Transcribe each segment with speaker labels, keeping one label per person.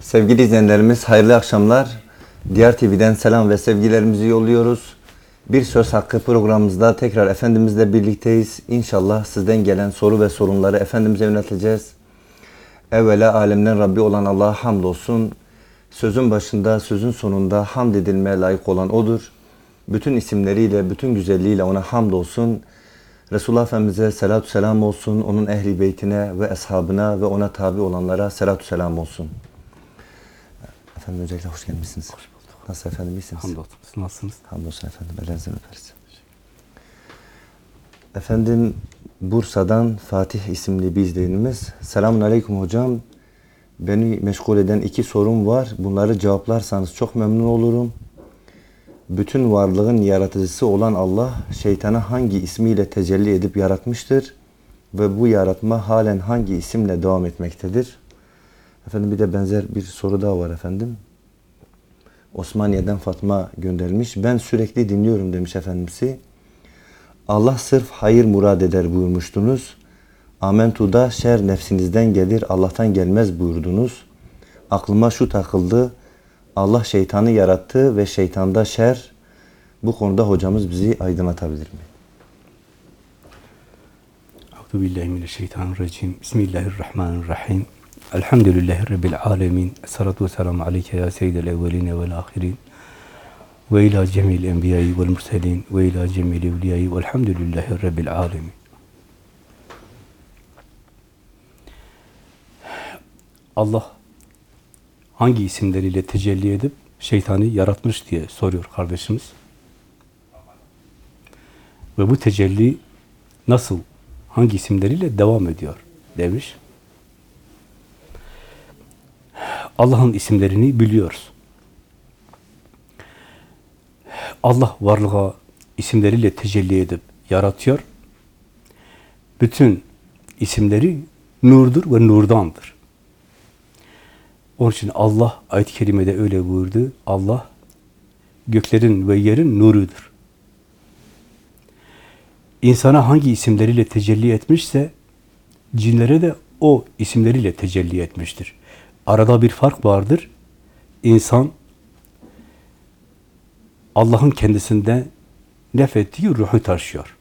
Speaker 1: Sevgili izleyenlerimiz hayırlı akşamlar. Diğer TV'den selam ve sevgilerimizi yolluyoruz. Bir Söz Hakkı programımızda tekrar Efendimizle birlikteyiz. İnşallah sizden gelen soru ve sorunları Efendimiz'e yönelteceğiz. Evvela alemden Rabbi olan Allah'a hamdolsun. Sözün başında, sözün sonunda hamd edilmeye layık olan O'dur. Bütün isimleriyle, bütün güzelliğiyle O'na hamdolsun. Resulullah Efendimiz'e selatü selam olsun. Onun ehli beytine ve eshabına ve O'na tabi olanlara selatü selam olsun. Efendim öncelikle hoş gelmişsiniz. Hoş bulduk. Nasıl efendim iyisiniz?
Speaker 2: Hamdolsun. Siz nasılsınız?
Speaker 1: Hamdolsun efendim. Ellerinizden öperiz. Efendim Bursa'dan Fatih isimli bir izleyenimiz. Selamun Aleyküm hocam. Beni meşgul eden iki sorum var. Bunları cevaplarsanız çok memnun olurum. Bütün varlığın yaratıcısı olan Allah şeytana hangi ismiyle tecelli edip yaratmıştır? Ve bu yaratma halen hangi isimle devam etmektedir? Efendim bir de benzer bir soru daha var efendim. Osmaniye'den Fatma göndermiş. Ben sürekli dinliyorum demiş efendimsi. Allah sırf hayır murad eder buyurmuştunuz. Amentu'da şer nefsinizden gelir, Allah'tan gelmez buyurdunuz. Aklıma şu takıldı. Allah şeytanı yarattı ve şeytanda şer. Bu konuda hocamız bizi aydınlatabilir mi?
Speaker 2: Euzu billahi mineşşeytanirracim. Bismillahirrahmanirrahim. Elhamdülillahi rabbil alamin. Essalatu vesselamu aleyke ya seyyidel evvelin ve'l ahirin. Ve ila cemil enbiya'i ve'l murselin ve ila cemil evliya'i ve'lhamdülillahi rabbil alamin. Allah hangi isimleriyle tecelli edip şeytanı yaratmış diye soruyor kardeşimiz. Ve bu tecelli nasıl, hangi isimleriyle devam ediyor demiş. Allah'ın isimlerini biliyoruz. Allah varlığa isimleriyle tecelli edip yaratıyor. Bütün isimleri nurdur ve nurdandır. Onun için Allah ayet-i kerimede öyle buyurdu. Allah göklerin ve yerin nurudur. İnsana hangi isimleriyle tecelli etmişse cinlere de o isimleriyle tecelli etmiştir. Arada bir fark vardır. İnsan Allah'ın kendisinde nefettiği ruhu taşıyor.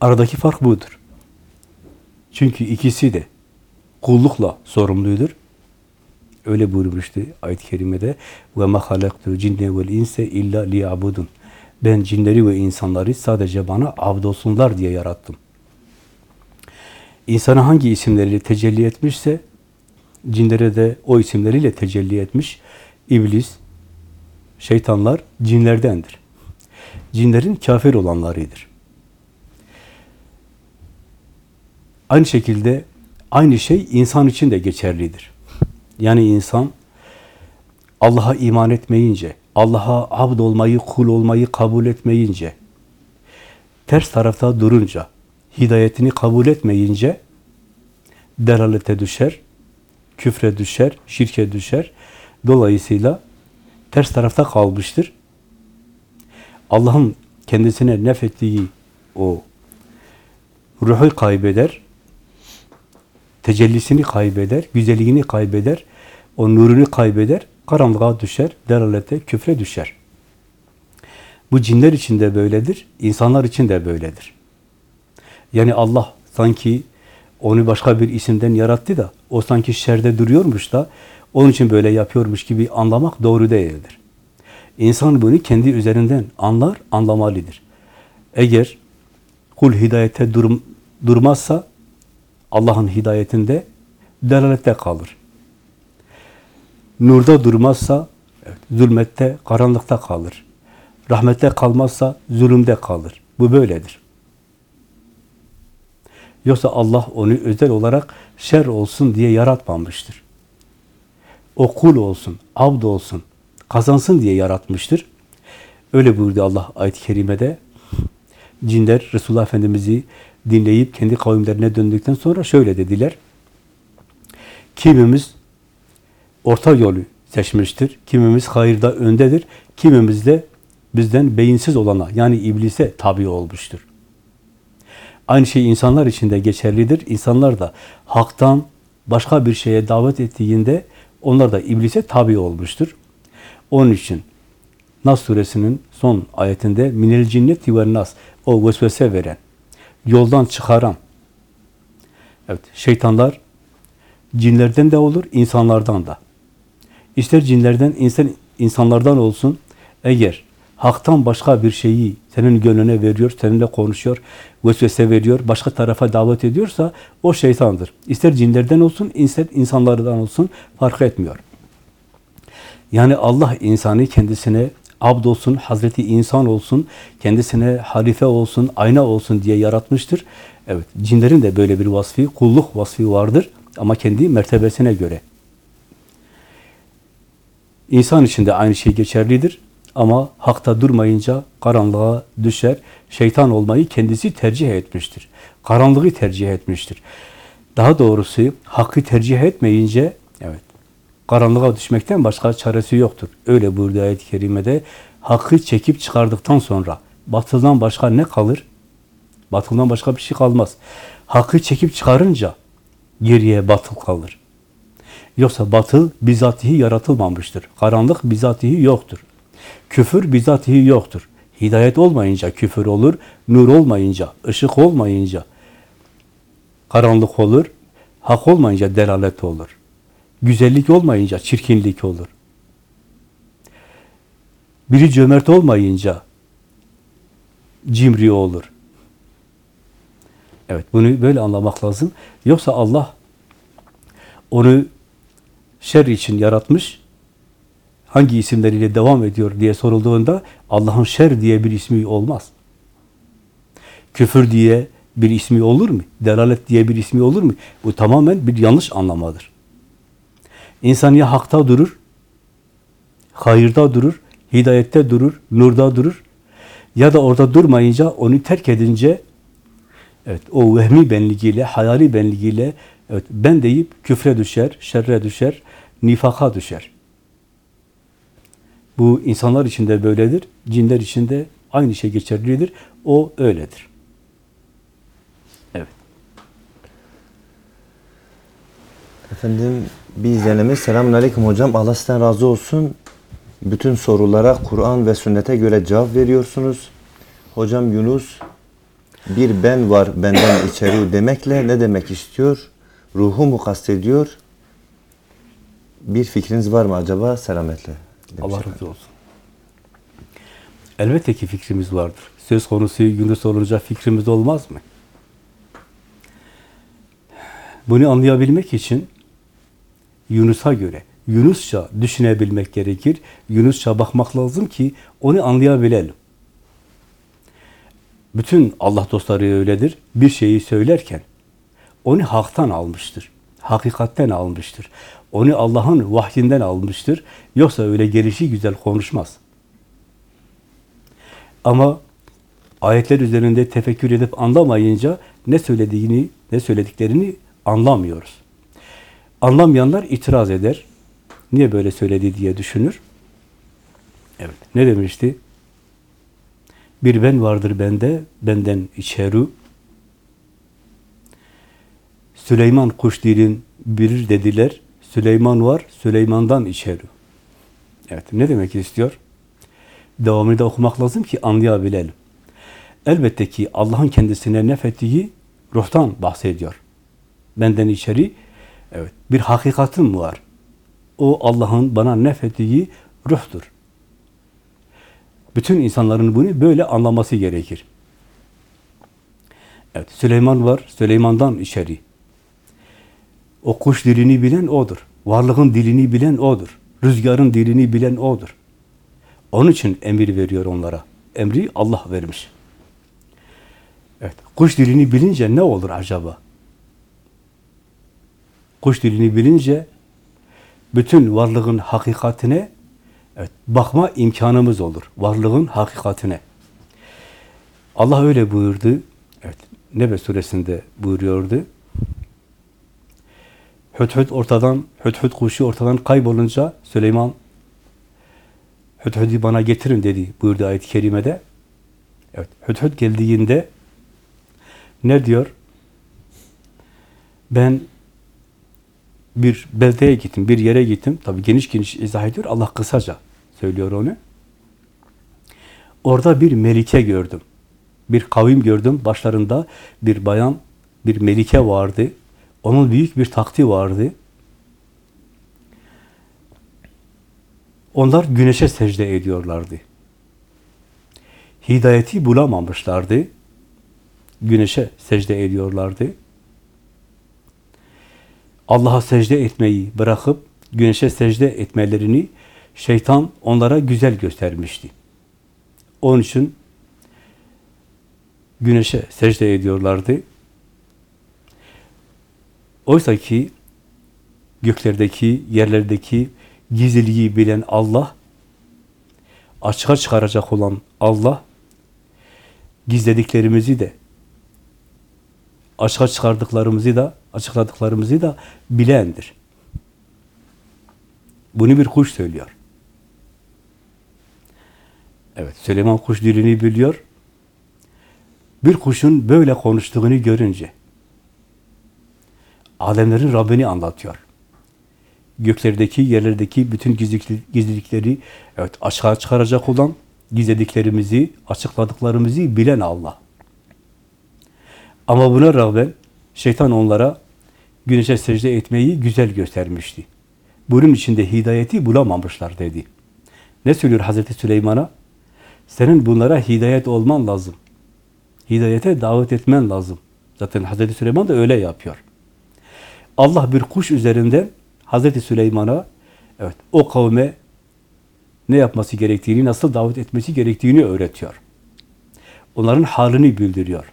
Speaker 2: Aradaki fark budur. Çünkü ikisi de kullukla sorumludur. Öyle buyurmuştu ayet-i kerimede ve ma halaktu cinne vel inse illa liyabudun. Ben cinleri ve insanları sadece bana abdolsunlar diye yarattım. İnsana hangi isimleriyle tecelli etmişse cinlere de o isimleriyle tecelli etmiş. İblis, şeytanlar cinlerdendir. Cinlerin kafir olanlarıdır. Aynı şekilde aynı şey insan için de geçerlidir. Yani insan Allah'a iman etmeyince, Allah'a abd olmayı, kul olmayı kabul etmeyince, ters tarafta durunca, hidayetini kabul etmeyince delalete düşer, küfre düşer, şirke düşer. Dolayısıyla ters tarafta kalmıştır. Allah'ın kendisine nefettiği o ruhu kaybeder, tecellisini kaybeder, güzelliğini kaybeder, o nurunu kaybeder, karanlığa düşer, delalete, küfre düşer. Bu cinler için de böyledir, insanlar için de böyledir. Yani Allah sanki onu başka bir isimden yarattı da, o sanki şerde duruyormuş da, onun için böyle yapıyormuş gibi anlamak doğru değildir. İnsan bunu kendi üzerinden anlar, anlamalıdır. Eğer kul hidayete durum, durmazsa, Allah'ın hidayetinde delalette kalır. Nurda durmazsa, evet, zulmette, karanlıkta kalır. Rahmette kalmazsa, zulümde kalır. Bu böyledir. Yoksa Allah onu özel olarak şer olsun diye yaratmamıştır. O kul olsun, abd olsun, kazansın diye yaratmıştır. Öyle buyurdu Allah ayet-i kerimede. Cinler Resulullah Efendimiz'i dinleyip kendi kavimlerine döndükten sonra şöyle dediler. Kimimiz orta yolu seçmiştir. Kimimiz hayırda öndedir. Kimimiz de bizden beyinsiz olana yani iblise tabi olmuştur. Aynı şey insanlar için de geçerlidir. İnsanlar da haktan başka bir şeye davet ettiğinde onlar da iblise tabi olmuştur. Onun için Nas suresinin son ayetinde minel cinneti ve nas o vesvese veren, yoldan çıkaran evet şeytanlar cinlerden de olur, insanlardan da. İster cinlerden, insan, insanlardan olsun, eğer haktan başka bir şeyi senin gönlüne veriyor, seninle konuşuyor, vesvese veriyor, başka tarafa davet ediyorsa o şeytandır. İster cinlerden olsun, ister insanlardan olsun fark etmiyor. Yani Allah insanı kendisine abd olsun, Hazreti insan olsun, kendisine halife olsun, ayna olsun diye yaratmıştır. Evet, cinlerin de böyle bir vasfı, kulluk vasfı vardır ama kendi mertebesine göre. İnsan için de aynı şey geçerlidir. Ama hakta durmayınca karanlığa düşer. Şeytan olmayı kendisi tercih etmiştir. Karanlığı tercih etmiştir. Daha doğrusu hakkı tercih etmeyince evet karanlığa düşmekten başka çaresi yoktur. Öyle buyurdu ayet-i kerimede. Hakkı çekip çıkardıktan sonra batıldan başka ne kalır? Batıldan başka bir şey kalmaz. Hakkı çekip çıkarınca geriye batıl kalır. Yoksa batıl bizatihi yaratılmamıştır. Karanlık bizatihi yoktur. Küfür bizatihi yoktur. Hidayet olmayınca küfür olur, nur olmayınca, ışık olmayınca karanlık olur, hak olmayınca delalet olur. Güzellik olmayınca çirkinlik olur. Biri cömert olmayınca cimri olur. Evet, bunu böyle anlamak lazım. Yoksa Allah onu şer için yaratmış, hangi isimleriyle devam ediyor diye sorulduğunda Allah'ın şer diye bir ismi olmaz. Küfür diye bir ismi olur mu? Delalet diye bir ismi olur mu? Bu tamamen bir yanlış anlamadır. İnsan ya hakta durur, hayırda durur, hidayette durur, nurda durur ya da orada durmayınca onu terk edince evet o vehmi benliğiyle, hayali benliğiyle evet ben deyip küfre düşer, şerre düşer, nifaka düşer. Bu insanlar için de böyledir, cinler için de aynı şey geçerlidir. O öyledir. Evet.
Speaker 1: Efendim bir izlenimiz. Selamun Aleyküm hocam. Allah sizden razı olsun. Bütün sorulara Kur'an ve sünnete göre cevap veriyorsunuz. Hocam Yunus bir ben var benden içeri demekle ne demek istiyor? Ruhu mu kastediyor? Bir fikriniz var mı acaba? Selametle. Demiş
Speaker 2: Allah razı olsun. Elbette ki fikrimiz vardır. Söz konusu Yunus olunca fikrimiz olmaz mı? Bunu anlayabilmek için Yunus'a göre, Yunusça düşünebilmek gerekir. Yunusça bakmak lazım ki onu anlayabilelim. Bütün Allah dostları öyledir. Bir şeyi söylerken onu haktan almıştır. Hakikatten almıştır. Onu Allah'ın vahyinden almıştır. Yoksa öyle gelişi güzel konuşmaz. Ama ayetler üzerinde tefekkür edip anlamayınca ne söylediğini, ne söylediklerini anlamıyoruz. Anlamayanlar itiraz eder. Niye böyle söyledi diye düşünür. Evet. Ne demişti? Bir ben vardır bende, benden içeri. Süleyman kuş dilin birir dediler. Süleyman var, Süleyman'dan içeri. Evet. Ne demek istiyor? Devamını da okumak lazım ki anlayabilelim. Elbette ki Allah'ın kendisine nefettiği ruhtan bahsediyor. Benden içeri evet bir hakikatim var. O Allah'ın bana nefettiği ruhtur. Bütün insanların bunu böyle anlaması gerekir. Evet, Süleyman var, Süleyman'dan içeri. O kuş dilini bilen O'dur. Varlığın dilini bilen O'dur. Rüzgarın dilini bilen O'dur. Onun için emir veriyor onlara. Emri Allah vermiş. Evet, kuş dilini bilince ne olur acaba? Kuş dilini bilince bütün varlığın hakikatine evet, bakma imkanımız olur. Varlığın hakikatine. Allah öyle buyurdu. Evet, Nebe suresinde buyuruyordu. Hüthüt ortadan, Hüthüt kuşu ortadan kaybolunca Süleyman Hüthüt'ü bana getirin dedi buyurdu ayet-i kerimede. Evet, Hüthüt geldiğinde ne diyor? Ben bir beldeye gittim, bir yere gittim. Tabi geniş geniş izah ediyor. Allah kısaca söylüyor onu. Orada bir melike gördüm. Bir kavim gördüm. Başlarında bir bayan, bir melike vardı. Onun büyük bir takti vardı. Onlar güneşe secde ediyorlardı. Hidayeti bulamamışlardı. Güneşe secde ediyorlardı. Allah'a secde etmeyi bırakıp güneşe secde etmelerini şeytan onlara güzel göstermişti. Onun için güneşe secde ediyorlardı. Oysa ki göklerdeki, yerlerdeki gizliliği bilen Allah, açığa çıkaracak olan Allah, gizlediklerimizi de, açığa çıkardıklarımızı da, açıkladıklarımızı da bilendir. Bunu bir kuş söylüyor. Evet, Süleyman kuş dilini biliyor. Bir kuşun böyle konuştuğunu görünce, alemlerin Rabbini anlatıyor. Göklerdeki, yerlerdeki bütün gizlilik- gizlilikleri evet açığa çıkaracak olan, gizlediklerimizi, açıkladıklarımızı bilen Allah. Ama buna rağmen şeytan onlara güneşe secde etmeyi güzel göstermişti. Bunun içinde hidayeti bulamamışlar dedi. Ne söylüyor Hazreti Süleyman'a? Senin bunlara hidayet olman lazım. Hidayete davet etmen lazım. Zaten Hazreti Süleyman da öyle yapıyor. Allah bir kuş üzerinden Hazreti Süleyman'a evet o kavme ne yapması gerektiğini, nasıl davet etmesi gerektiğini öğretiyor. Onların halini bildiriyor.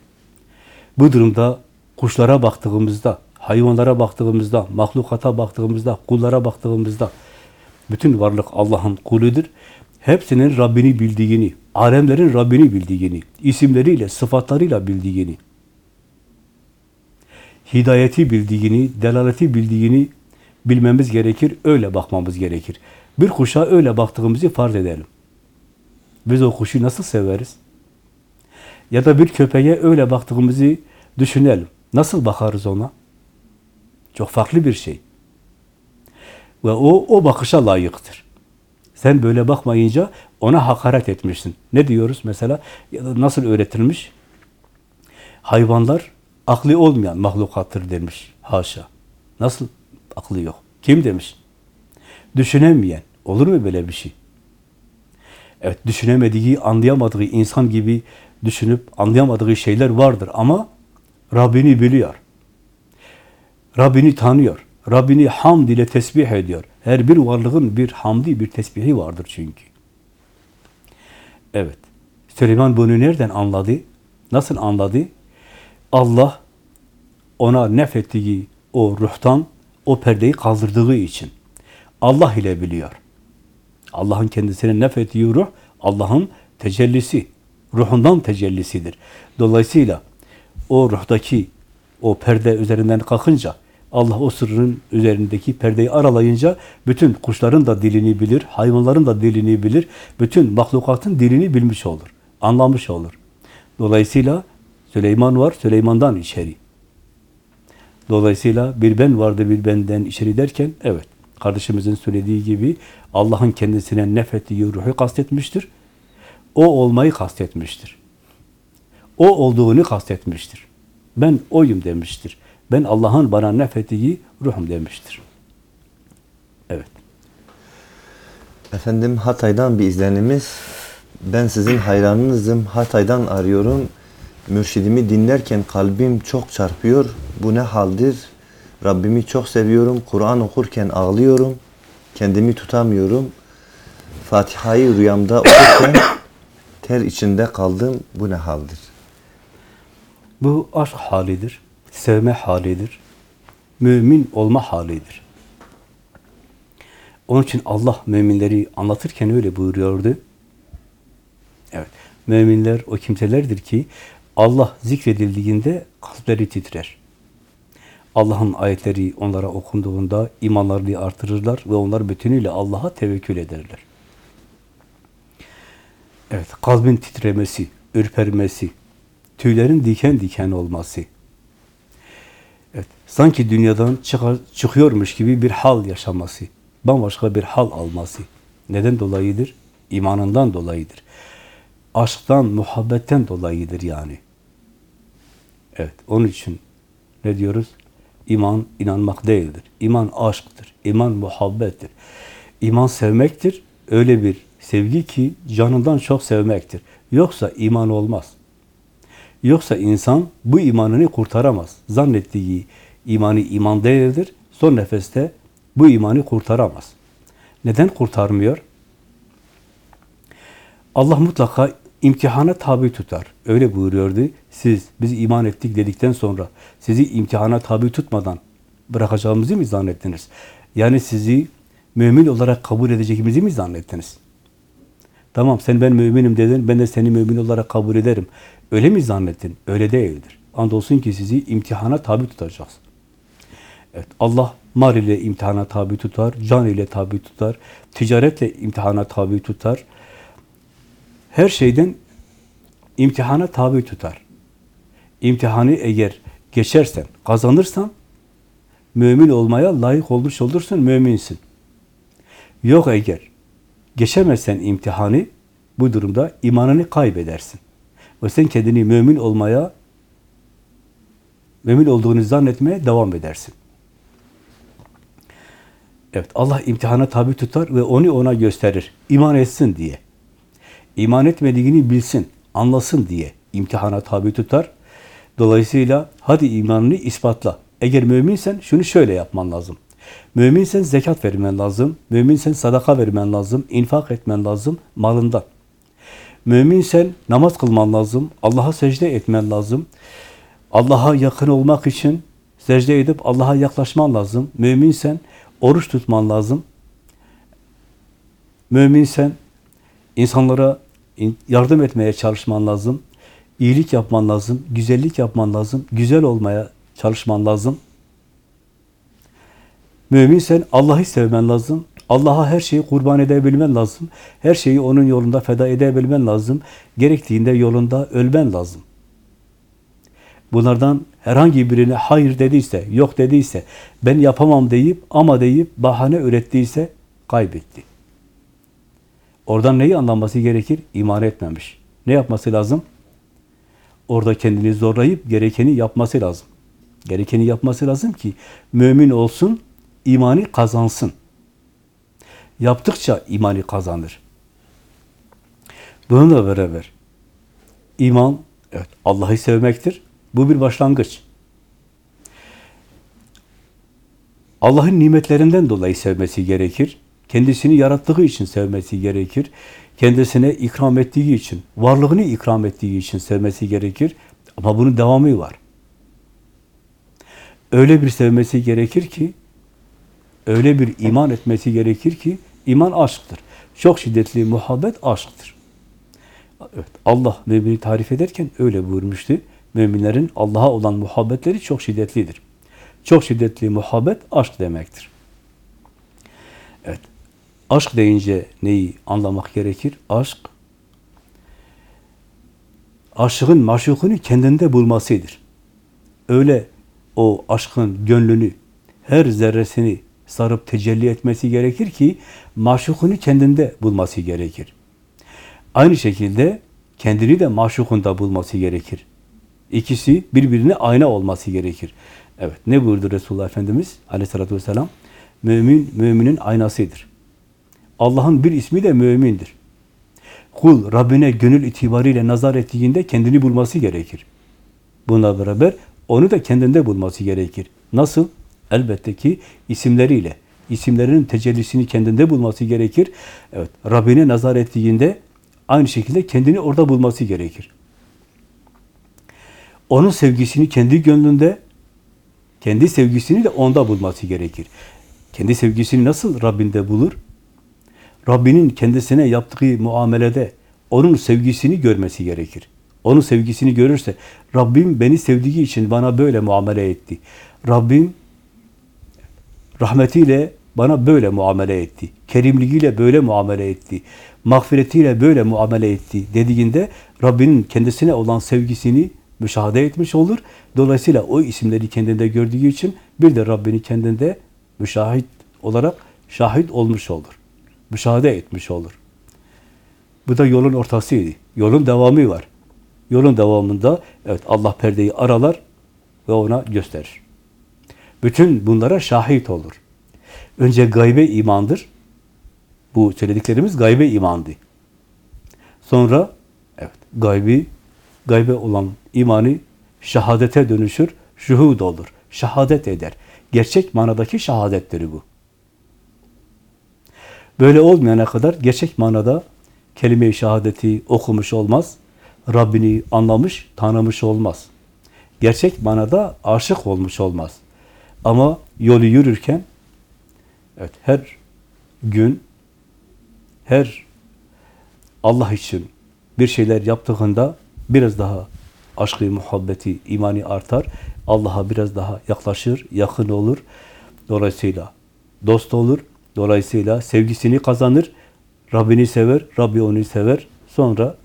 Speaker 2: Bu durumda kuşlara baktığımızda, hayvanlara baktığımızda, mahlukata baktığımızda, kullara baktığımızda bütün varlık Allah'ın kuludur. Hepsinin Rabbini bildiğini, alemlerin Rabbini bildiğini, isimleriyle, sıfatlarıyla bildiğini, hidayeti bildiğini, delaleti bildiğini bilmemiz gerekir, öyle bakmamız gerekir. Bir kuşa öyle baktığımızı farz edelim. Biz o kuşu nasıl severiz? Ya da bir köpeğe öyle baktığımızı düşünelim. Nasıl bakarız ona? Çok farklı bir şey. Ve o, o bakışa layıktır. Sen böyle bakmayınca ona hakaret etmişsin. Ne diyoruz mesela? Ya da nasıl öğretilmiş? Hayvanlar aklı olmayan mahlukattır demiş. Haşa. Nasıl aklı yok? Kim demiş? Düşünemeyen. Olur mu böyle bir şey? Evet, düşünemediği, anlayamadığı insan gibi düşünüp anlayamadığı şeyler vardır ama Rabbini biliyor. Rabbini tanıyor. Rabbini hamd ile tesbih ediyor. Her bir varlığın bir hamdi, bir tesbihi vardır çünkü. Evet. Süleyman bunu nereden anladı? Nasıl anladı? Allah ona nefettiği o ruhtan o perdeyi kaldırdığı için. Allah ile biliyor. Allah'ın kendisine nefettiği ruh, Allah'ın tecellisi, ruhundan tecellisidir. Dolayısıyla o ruhtaki o perde üzerinden kalkınca, Allah o sırrın üzerindeki perdeyi aralayınca, bütün kuşların da dilini bilir, hayvanların da dilini bilir, bütün mahlukatın dilini bilmiş olur, anlamış olur. Dolayısıyla Süleyman var, Süleyman'dan içeri. Dolayısıyla bir ben vardı bir benden içeri derken, evet, kardeşimizin söylediği gibi Allah'ın kendisine nefettiği ruhu kastetmiştir. O olmayı kastetmiştir. O olduğunu kastetmiştir. Ben oyum demiştir. Ben Allah'ın bana nefettiği ruhum demiştir. Evet.
Speaker 1: Efendim Hatay'dan bir izlenimiz. Ben sizin hayranınızım. Hatay'dan arıyorum. Mürşidimi dinlerken kalbim çok çarpıyor. Bu ne haldir? Rabbimi çok seviyorum. Kur'an okurken ağlıyorum. Kendimi tutamıyorum. Fatiha'yı rüyamda okurken ter içinde kaldım. Bu ne haldir?
Speaker 2: Bu aşk halidir. Sevme halidir. Mümin olma halidir. Onun için Allah müminleri anlatırken öyle buyuruyordu. Evet. Müminler o kimselerdir ki Allah zikredildiğinde kalpleri titrer. Allah'ın ayetleri onlara okunduğunda imanlarını artırırlar ve onlar bütünüyle Allah'a tevekkül ederler. Evet, kalbin titremesi, ürpermesi, tüylerin diken diken olması. Evet, sanki dünyadan çıkar, çıkıyormuş gibi bir hal yaşaması, bambaşka bir hal alması. Neden dolayıdır? İmanından dolayıdır. Aşktan, muhabbetten dolayıdır yani. Evet, onun için ne diyoruz? İman inanmak değildir. İman aşktır. İman muhabbettir. İman sevmektir. Öyle bir sevgi ki canından çok sevmektir. Yoksa iman olmaz. Yoksa insan bu imanını kurtaramaz. Zannettiği imanı iman değildir. Son nefeste bu imanı kurtaramaz. Neden kurtarmıyor? Allah mutlaka imtihana tabi tutar. Öyle buyuruyordu. Siz biz iman ettik dedikten sonra sizi imtihana tabi tutmadan bırakacağımızı mı zannettiniz? Yani sizi mümin olarak kabul edeceğimizi mi zannettiniz? Tamam sen ben müminim dedin, ben de seni mümin olarak kabul ederim. Öyle mi zannettin? Öyle değildir. Andolsun ki sizi imtihana tabi tutacağız. Evet, Allah mal ile imtihana tabi tutar, can ile tabi tutar, ticaretle imtihana tabi tutar. Her şeyden imtihana tabi tutar. İmtihanı eğer geçersen, kazanırsan mümin olmaya layık olmuş olursun, müminsin. Yok eğer geçemezsen imtihanı, bu durumda imanını kaybedersin. Ve sen kendini mümin olmaya, mümin olduğunu zannetmeye devam edersin. Evet, Allah imtihana tabi tutar ve onu ona gösterir. İman etsin diye. İman etmediğini bilsin, anlasın diye imtihana tabi tutar. Dolayısıyla hadi imanını ispatla. Eğer müminsen şunu şöyle yapman lazım. Müminsen zekat vermen lazım. Müminsen sadaka vermen lazım. infak etmen lazım malından. Müminsen namaz kılman lazım. Allah'a secde etmen lazım. Allah'a yakın olmak için secde edip Allah'a yaklaşman lazım. Müminsen oruç tutman lazım. Müminsen insanlara yardım etmeye çalışman lazım. İyilik yapman lazım. Güzellik yapman lazım. Güzel olmaya çalışman lazım. Müminsen Allah'ı sevmen lazım. Allah'a her şeyi kurban edebilmen lazım. Her şeyi onun yolunda feda edebilmen lazım. Gerektiğinde yolunda ölmen lazım. Bunlardan herhangi birine hayır dediyse, yok dediyse, ben yapamam deyip ama deyip bahane ürettiyse kaybetti. Oradan neyi anlaması gerekir? İman etmemiş. Ne yapması lazım? Orada kendini zorlayıp gerekeni yapması lazım. Gerekeni yapması lazım ki mümin olsun, imanı kazansın. Yaptıkça imanı kazanır. Bununla beraber iman evet Allah'ı sevmektir. Bu bir başlangıç. Allah'ın nimetlerinden dolayı sevmesi gerekir. Kendisini yarattığı için sevmesi gerekir. Kendisine ikram ettiği için, varlığını ikram ettiği için sevmesi gerekir. Ama bunun devamı var. Öyle bir sevmesi gerekir ki, öyle bir iman etmesi gerekir ki, iman aşktır. Çok şiddetli muhabbet aşktır. Evet, Allah mümini tarif ederken öyle buyurmuştu. Müminlerin Allah'a olan muhabbetleri çok şiddetlidir. Çok şiddetli muhabbet aşk demektir. Aşk deyince neyi anlamak gerekir? Aşk aşığın maşukunu kendinde bulmasıdır. Öyle o aşkın gönlünü, her zerresini sarıp tecelli etmesi gerekir ki maşukunu kendinde bulması gerekir. Aynı şekilde kendini de maşukunda bulması gerekir. İkisi birbirine ayna olması gerekir. Evet, ne buyurdu Resulullah Efendimiz aleyhissalatü vesselam? Mümin, müminin aynasıdır. Allah'ın bir ismi de mümindir. Kul Rabbine gönül itibariyle nazar ettiğinde kendini bulması gerekir. Bununla beraber onu da kendinde bulması gerekir. Nasıl? Elbette ki isimleriyle. isimlerinin tecellisini kendinde bulması gerekir. Evet, Rabbine nazar ettiğinde aynı şekilde kendini orada bulması gerekir. Onun sevgisini kendi gönlünde, kendi sevgisini de onda bulması gerekir. Kendi sevgisini nasıl Rabbinde bulur? Rabbinin kendisine yaptığı muamelede onun sevgisini görmesi gerekir. Onun sevgisini görürse, Rabbim beni sevdiği için bana böyle muamele etti. Rabbim rahmetiyle bana böyle muamele etti. Kerimliğiyle böyle muamele etti. Mağfiretiyle böyle muamele etti dediğinde Rabbinin kendisine olan sevgisini müşahede etmiş olur. Dolayısıyla o isimleri kendinde gördüğü için bir de Rabbini kendinde müşahit olarak şahit olmuş olur. Müşahede etmiş olur. Bu da yolun ortasıydı. Yolun devamı var. Yolun devamında evet Allah perdeyi aralar ve ona gösterir. Bütün bunlara şahit olur. Önce gaybe imandır. Bu söylediklerimiz gaybe imandı. Sonra evet gaybi gaybe olan imanı şehadete dönüşür, şuhud olur. Şehadet eder. Gerçek manadaki şehadetleri bu. Böyle olmayana kadar gerçek manada kelime-i şehadeti okumuş olmaz. Rabbini anlamış, tanımış olmaz. Gerçek manada aşık olmuş olmaz. Ama yolu yürürken evet her gün her Allah için bir şeyler yaptığında biraz daha aşkı, muhabbeti, imani artar. Allah'a biraz daha yaklaşır, yakın olur. Dolayısıyla dost olur. Dolayısıyla sevgisini kazanır. Rabbini sever, Rabbi onu sever. Sonra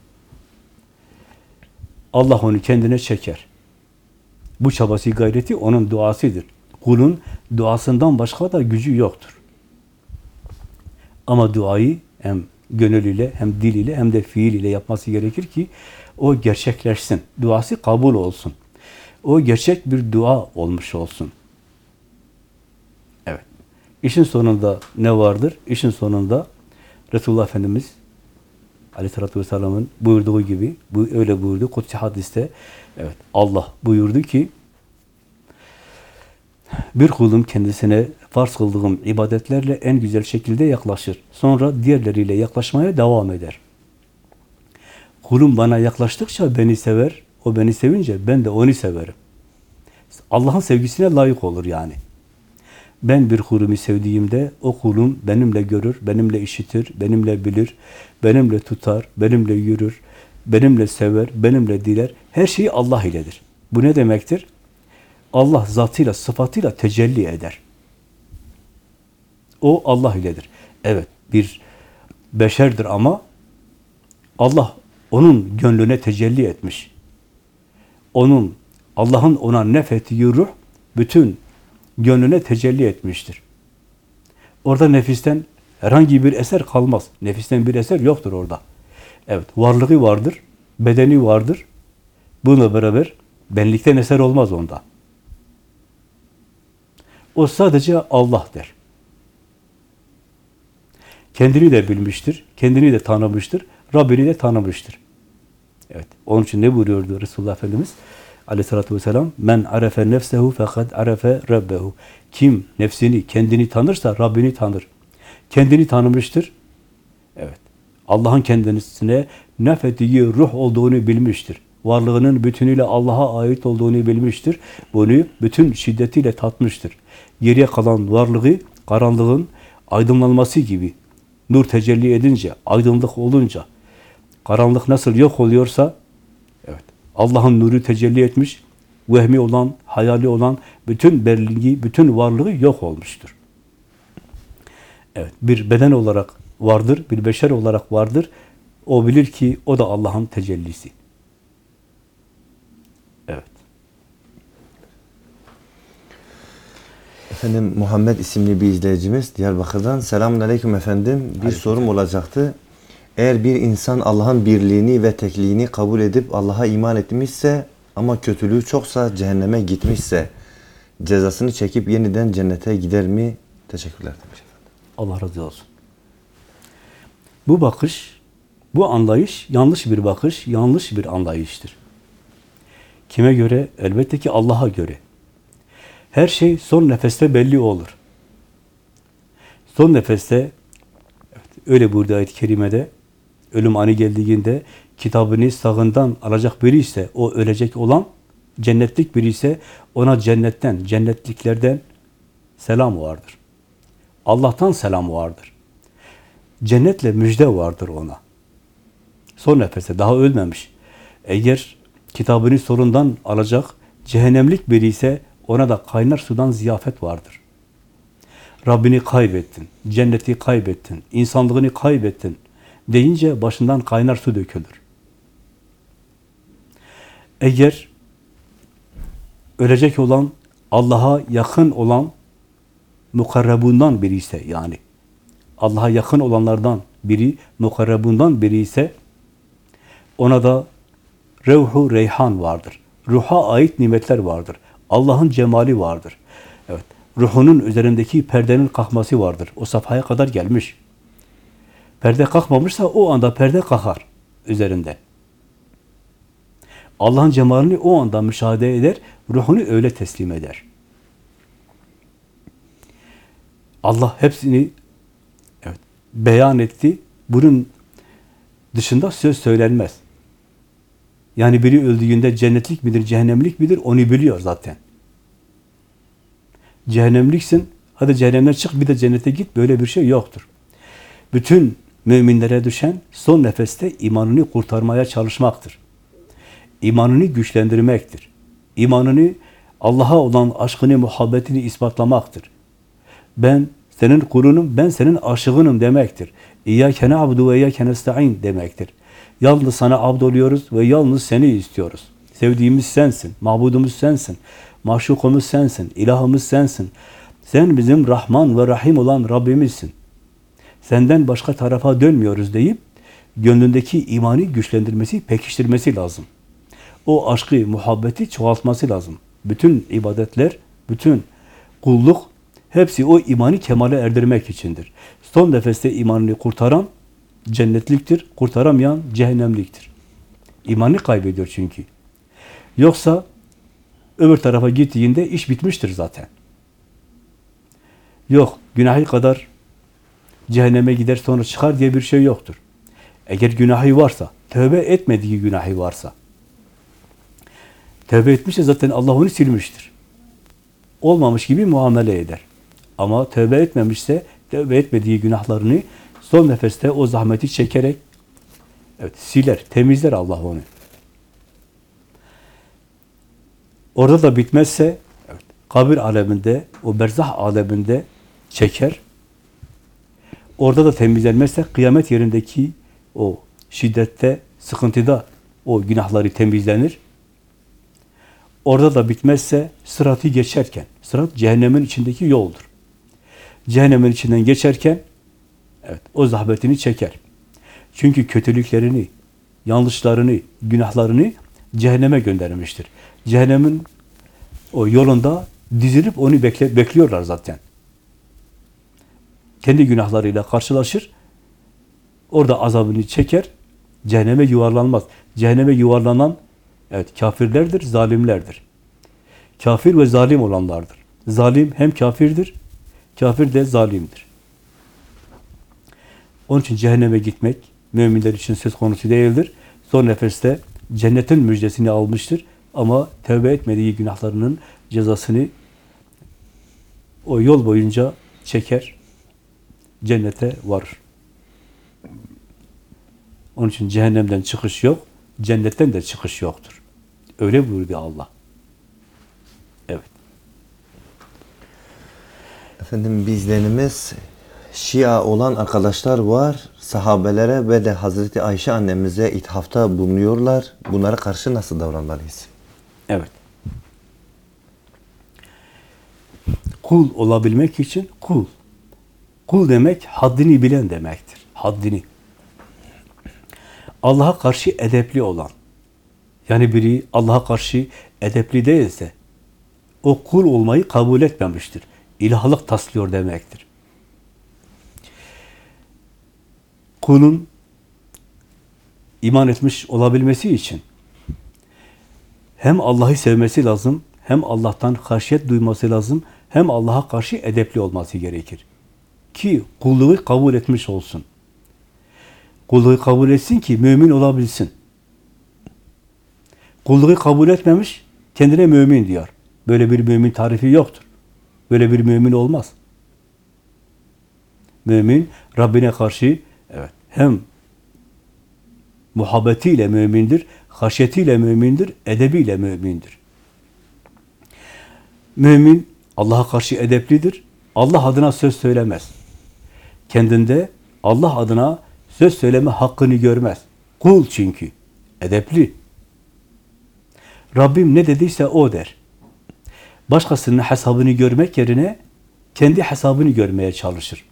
Speaker 2: Allah onu kendine çeker. Bu çabası gayreti onun duasıdır. Kulun duasından başka da gücü yoktur. Ama duayı hem gönlüyle hem diliyle hem de fiil ile yapması gerekir ki o gerçekleşsin. Duası kabul olsun. O gerçek bir dua olmuş olsun. İşin sonunda ne vardır? İşin sonunda Resulullah Efendimiz Aleyhisselatü Vesselam'ın buyurduğu gibi, bu öyle buyurdu Kutsi hadiste. Evet, Allah buyurdu ki bir kulum kendisine farz kıldığım ibadetlerle en güzel şekilde yaklaşır. Sonra diğerleriyle yaklaşmaya devam eder. Kulum bana yaklaştıkça beni sever, o beni sevince ben de onu severim. Allah'ın sevgisine layık olur yani. Ben bir kulumu sevdiğimde o kulum benimle görür, benimle işitir, benimle bilir, benimle tutar, benimle yürür, benimle sever, benimle diler. Her şeyi Allah iledir. Bu ne demektir? Allah zatıyla, sıfatıyla tecelli eder. O Allah iledir. Evet, bir beşerdir ama Allah onun gönlüne tecelli etmiş. Onun, Allah'ın ona nefettiği ruh bütün gönlüne tecelli etmiştir. Orada nefisten herhangi bir eser kalmaz. Nefisten bir eser yoktur orada. Evet, varlığı vardır, bedeni vardır. Bununla beraber benlikten eser olmaz onda. O sadece Allah der. Kendini de bilmiştir, kendini de tanımıştır, Rabbini de tanımıştır. Evet, onun için ne buyuruyordu Resulullah Efendimiz? Aleyhissalatü vesselam, men arefe nefsehu fekad arefe rabbehu. Kim nefsini, kendini tanırsa Rabbini tanır. Kendini tanımıştır. Evet, Allah'ın kendisine nefettiği ruh olduğunu bilmiştir. Varlığının bütünüyle Allah'a ait olduğunu bilmiştir. Bunu bütün şiddetiyle tatmıştır. Geriye kalan varlığı karanlığın aydınlanması gibi nur tecelli edince, aydınlık olunca, karanlık nasıl yok oluyorsa, Allah'ın nuru tecelli etmiş, vehmi olan, hayali olan bütün benliği, bütün varlığı yok olmuştur. Evet, bir beden olarak vardır, bir beşer olarak vardır. O bilir ki o da Allah'ın tecellisi. Evet.
Speaker 1: Efendim Muhammed isimli bir izleyicimiz Diyarbakır'dan. Selamun Aleyküm efendim. Bir sorum olacaktı. Eğer bir insan Allah'ın birliğini ve tekliğini kabul edip Allah'a iman etmişse ama kötülüğü çoksa cehenneme gitmişse cezasını çekip yeniden cennete gider mi? Teşekkürler demiş efendim.
Speaker 2: Allah razı olsun. Bu bakış, bu anlayış yanlış bir bakış, yanlış bir anlayıştır. Kime göre? Elbette ki Allah'a göre. Her şey son nefeste belli olur. Son nefeste, evet, öyle buyurdu ayet-i kerimede, ölüm anı geldiğinde kitabını sağından alacak biri ise, o ölecek olan, cennetlik biri ise ona cennetten, cennetliklerden selam vardır. Allah'tan selam vardır. Cennetle müjde vardır ona. Son nefeste, daha ölmemiş. Eğer kitabını sorundan alacak, cehennemlik biri ise ona da kaynar sudan ziyafet vardır. Rabbini kaybettin, cenneti kaybettin, insanlığını kaybettin deyince başından kaynar su dökülür. Eğer ölecek olan, Allah'a yakın olan mukarrabundan biri ise yani Allah'a yakın olanlardan biri, mukarrabundan biri ise ona da revhu reyhan vardır. Ruha ait nimetler vardır. Allah'ın cemali vardır. Evet. Ruhunun üzerindeki perdenin kalkması vardır. O safhaya kadar gelmiş. Perde kalkmamışsa o anda perde kalkar üzerinde. Allah'ın cemalini o anda müşahede eder, ruhunu öyle teslim eder. Allah hepsini evet, beyan etti. Bunun dışında söz söylenmez. Yani biri öldüğünde cennetlik midir, cehennemlik midir onu biliyor zaten. Cehennemliksin, hadi cehennemden çık bir de cennete git böyle bir şey yoktur. Bütün müminlere düşen son nefeste imanını kurtarmaya çalışmaktır. İmanını güçlendirmektir. İmanını Allah'a olan aşkını, muhabbetini ispatlamaktır. Ben senin kulunum, ben senin aşığınım demektir. İyyâke na'budu ve iyyâke nesta'in demektir. Yalnız sana abd oluyoruz ve yalnız seni istiyoruz. Sevdiğimiz sensin, mabudumuz sensin, maşukumuz sensin, ilahımız sensin. Sen bizim Rahman ve Rahim olan Rabbimizsin. Senden başka tarafa dönmüyoruz deyip gönlündeki imanı güçlendirmesi, pekiştirmesi lazım. O aşkı, muhabbeti çoğaltması lazım. Bütün ibadetler, bütün kulluk hepsi o imanı kemale erdirmek içindir. Son nefeste imanını kurtaran cennetliktir, kurtaramayan cehennemliktir. İmanı kaybediyor çünkü. Yoksa öbür tarafa gittiğinde iş bitmiştir zaten. Yok, günahı kadar cehenneme gider sonra çıkar diye bir şey yoktur. Eğer günahı varsa, tövbe etmediği günahı varsa, tövbe etmişse zaten Allah onu silmiştir. Olmamış gibi muamele eder. Ama tövbe etmemişse, tövbe etmediği günahlarını son nefeste o zahmeti çekerek evet, siler, temizler Allah onu. Orada da bitmezse evet, kabir aleminde, o berzah aleminde çeker. Orada da temizlenmezse kıyamet yerindeki o şiddette, sıkıntıda o günahları temizlenir. Orada da bitmezse sıratı geçerken, sırat cehennemin içindeki yoldur. Cehennemin içinden geçerken evet o zahmetini çeker. Çünkü kötülüklerini, yanlışlarını, günahlarını cehenneme göndermiştir. Cehennemin o yolunda dizilip onu bekle, bekliyorlar zaten. Kendi günahlarıyla karşılaşır. Orada azabını çeker. Cehenneme yuvarlanmaz. Cehenneme yuvarlanan evet kafirlerdir, zalimlerdir. Kafir ve zalim olanlardır. Zalim hem kafirdir, kafir de zalimdir. Onun için cehenneme gitmek müminler için söz konusu değildir. Son nefeste cennetin müjdesini almıştır. Ama tövbe etmediği günahlarının cezasını o yol boyunca çeker, cennete varır. Onun için cehennemden çıkış yok, cennetten de çıkış yoktur. Öyle buyurdu Allah. Evet.
Speaker 1: Efendim bizlerimiz Şia olan arkadaşlar var. Sahabelere ve de Hazreti Ayşe annemize ithafta bulunuyorlar. Bunlara karşı nasıl davranmalıyız?
Speaker 2: Evet. Kul olabilmek için kul. Kul demek haddini bilen demektir. Haddini. Allah'a karşı edepli olan. Yani biri Allah'a karşı edepli değilse o kul olmayı kabul etmemiştir. İlahlık taslıyor demektir. Kulun iman etmiş olabilmesi için hem Allah'ı sevmesi lazım, hem Allah'tan haşyet duyması lazım, hem Allah'a karşı edepli olması gerekir. Ki kulluğu kabul etmiş olsun. Kulluğu kabul etsin ki mümin olabilsin. Kulluğu kabul etmemiş, kendine mümin diyor. Böyle bir mümin tarifi yoktur. Böyle bir mümin olmaz. Mümin, Rabbine karşı evet, hem muhabbetiyle mümindir, haşyetiyle mümindir, edebiyle mümindir. Mümin Allah'a karşı edeplidir. Allah adına söz söylemez. Kendinde Allah adına söz söyleme hakkını görmez. Kul çünkü. Edepli. Rabbim ne dediyse o der. başkasının hesabını görmek yerine kendi hesabını görmeye çalışır.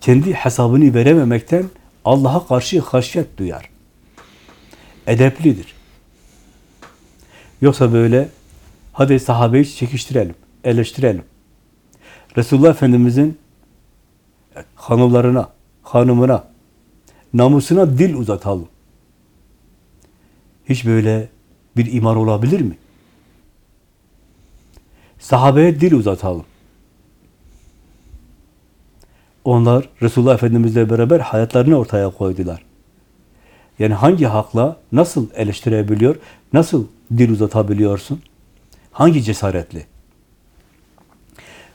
Speaker 2: Kendi hesabını verememekten Allah'a karşı haşyet duyar. Edeplidir. Yoksa böyle hadi sahabeyi çekiştirelim, eleştirelim. Resulullah Efendimizin hanımlarına, hanımına, namusuna dil uzatalım. Hiç böyle bir iman olabilir mi? Sahabeye dil uzatalım. Onlar Resulullah Efendimizle beraber hayatlarını ortaya koydular. Yani hangi hakla nasıl eleştirebiliyor, nasıl dil uzatabiliyorsun? Hangi cesaretle?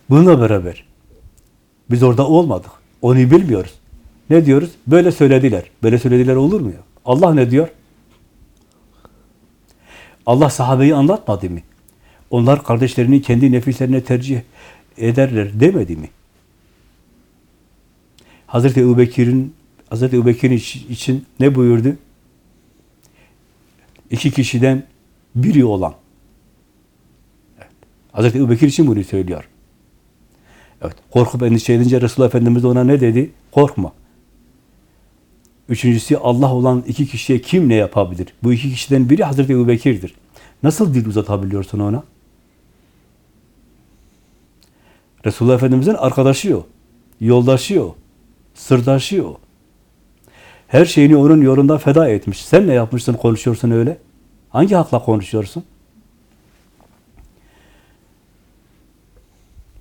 Speaker 2: Bununla beraber biz orada olmadık. Onu bilmiyoruz. Ne diyoruz? Böyle söylediler. Böyle söylediler olur mu ya? Allah ne diyor? Allah sahabeyi anlatmadı mı? Onlar kardeşlerini kendi nefislerine tercih ederler demedi mi? Hazreti Ebubekir'in Hazreti Ebubekir için ne buyurdu? İki kişiden biri olan. Evet. Hazreti Ebubekir için bunu söylüyor. Evet. Korkup endişe edince Resulullah Efendimiz ona ne dedi? Korkma. Üçüncüsü Allah olan iki kişiye kim ne yapabilir? Bu iki kişiden biri Hazreti Ebubekir'dir. Nasıl dil uzatabiliyorsun ona? Resulullah Efendimiz'in arkadaşı o. Yoldaşı o. Sırdaşı o. Her şeyini onun yolunda feda etmiş. Sen ne yapmışsın konuşuyorsun öyle? Hangi hakla konuşuyorsun?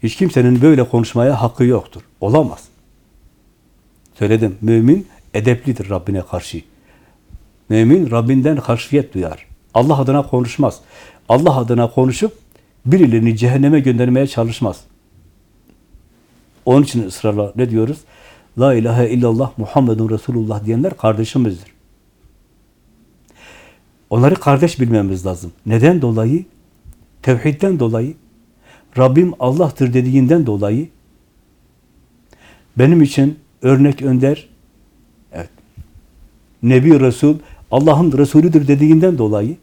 Speaker 2: Hiç kimsenin böyle konuşmaya hakkı yoktur. Olamaz. Söyledim, mümin edeplidir Rabbine karşı. Mümin Rabbinden karşıyet duyar. Allah adına konuşmaz. Allah adına konuşup birilerini cehenneme göndermeye çalışmaz. Onun için ısrarla ne diyoruz? La ilahe illallah Muhammedun Resulullah diyenler kardeşimizdir. Onları kardeş bilmemiz lazım. Neden dolayı? Tevhidden dolayı. Rabbim Allah'tır dediğinden dolayı. Benim için örnek önder, evet, Nebi Resul, Allah'ın Resulüdür dediğinden dolayı.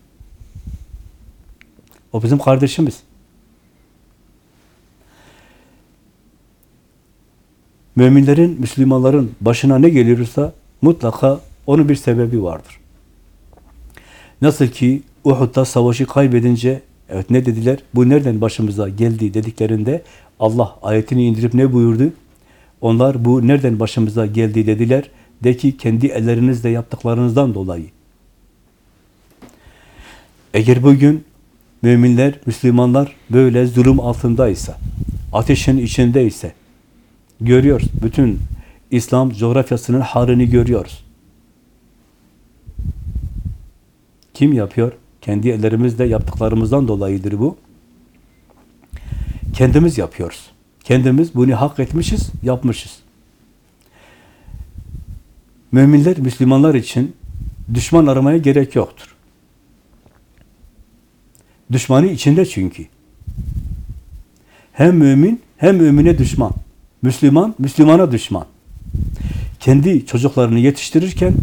Speaker 2: O bizim kardeşimiz. Müminlerin, Müslümanların başına ne geliyorsa mutlaka onun bir sebebi vardır. Nasıl ki Uhud'da savaşı kaybedince evet ne dediler? Bu nereden başımıza geldi dediklerinde Allah ayetini indirip ne buyurdu? Onlar bu nereden başımıza geldi dediler. De ki kendi ellerinizle yaptıklarınızdan dolayı. Eğer bugün müminler, Müslümanlar böyle zulüm altındaysa, ateşin içindeyse, görüyoruz. Bütün İslam coğrafyasının halini görüyoruz. Kim yapıyor? Kendi ellerimizle yaptıklarımızdan dolayıdır bu. Kendimiz yapıyoruz. Kendimiz bunu hak etmişiz, yapmışız. Müminler, Müslümanlar için düşman aramaya gerek yoktur. Düşmanı içinde çünkü. Hem mümin, hem mümine düşman. Müslüman, Müslümana düşman. Kendi çocuklarını yetiştirirken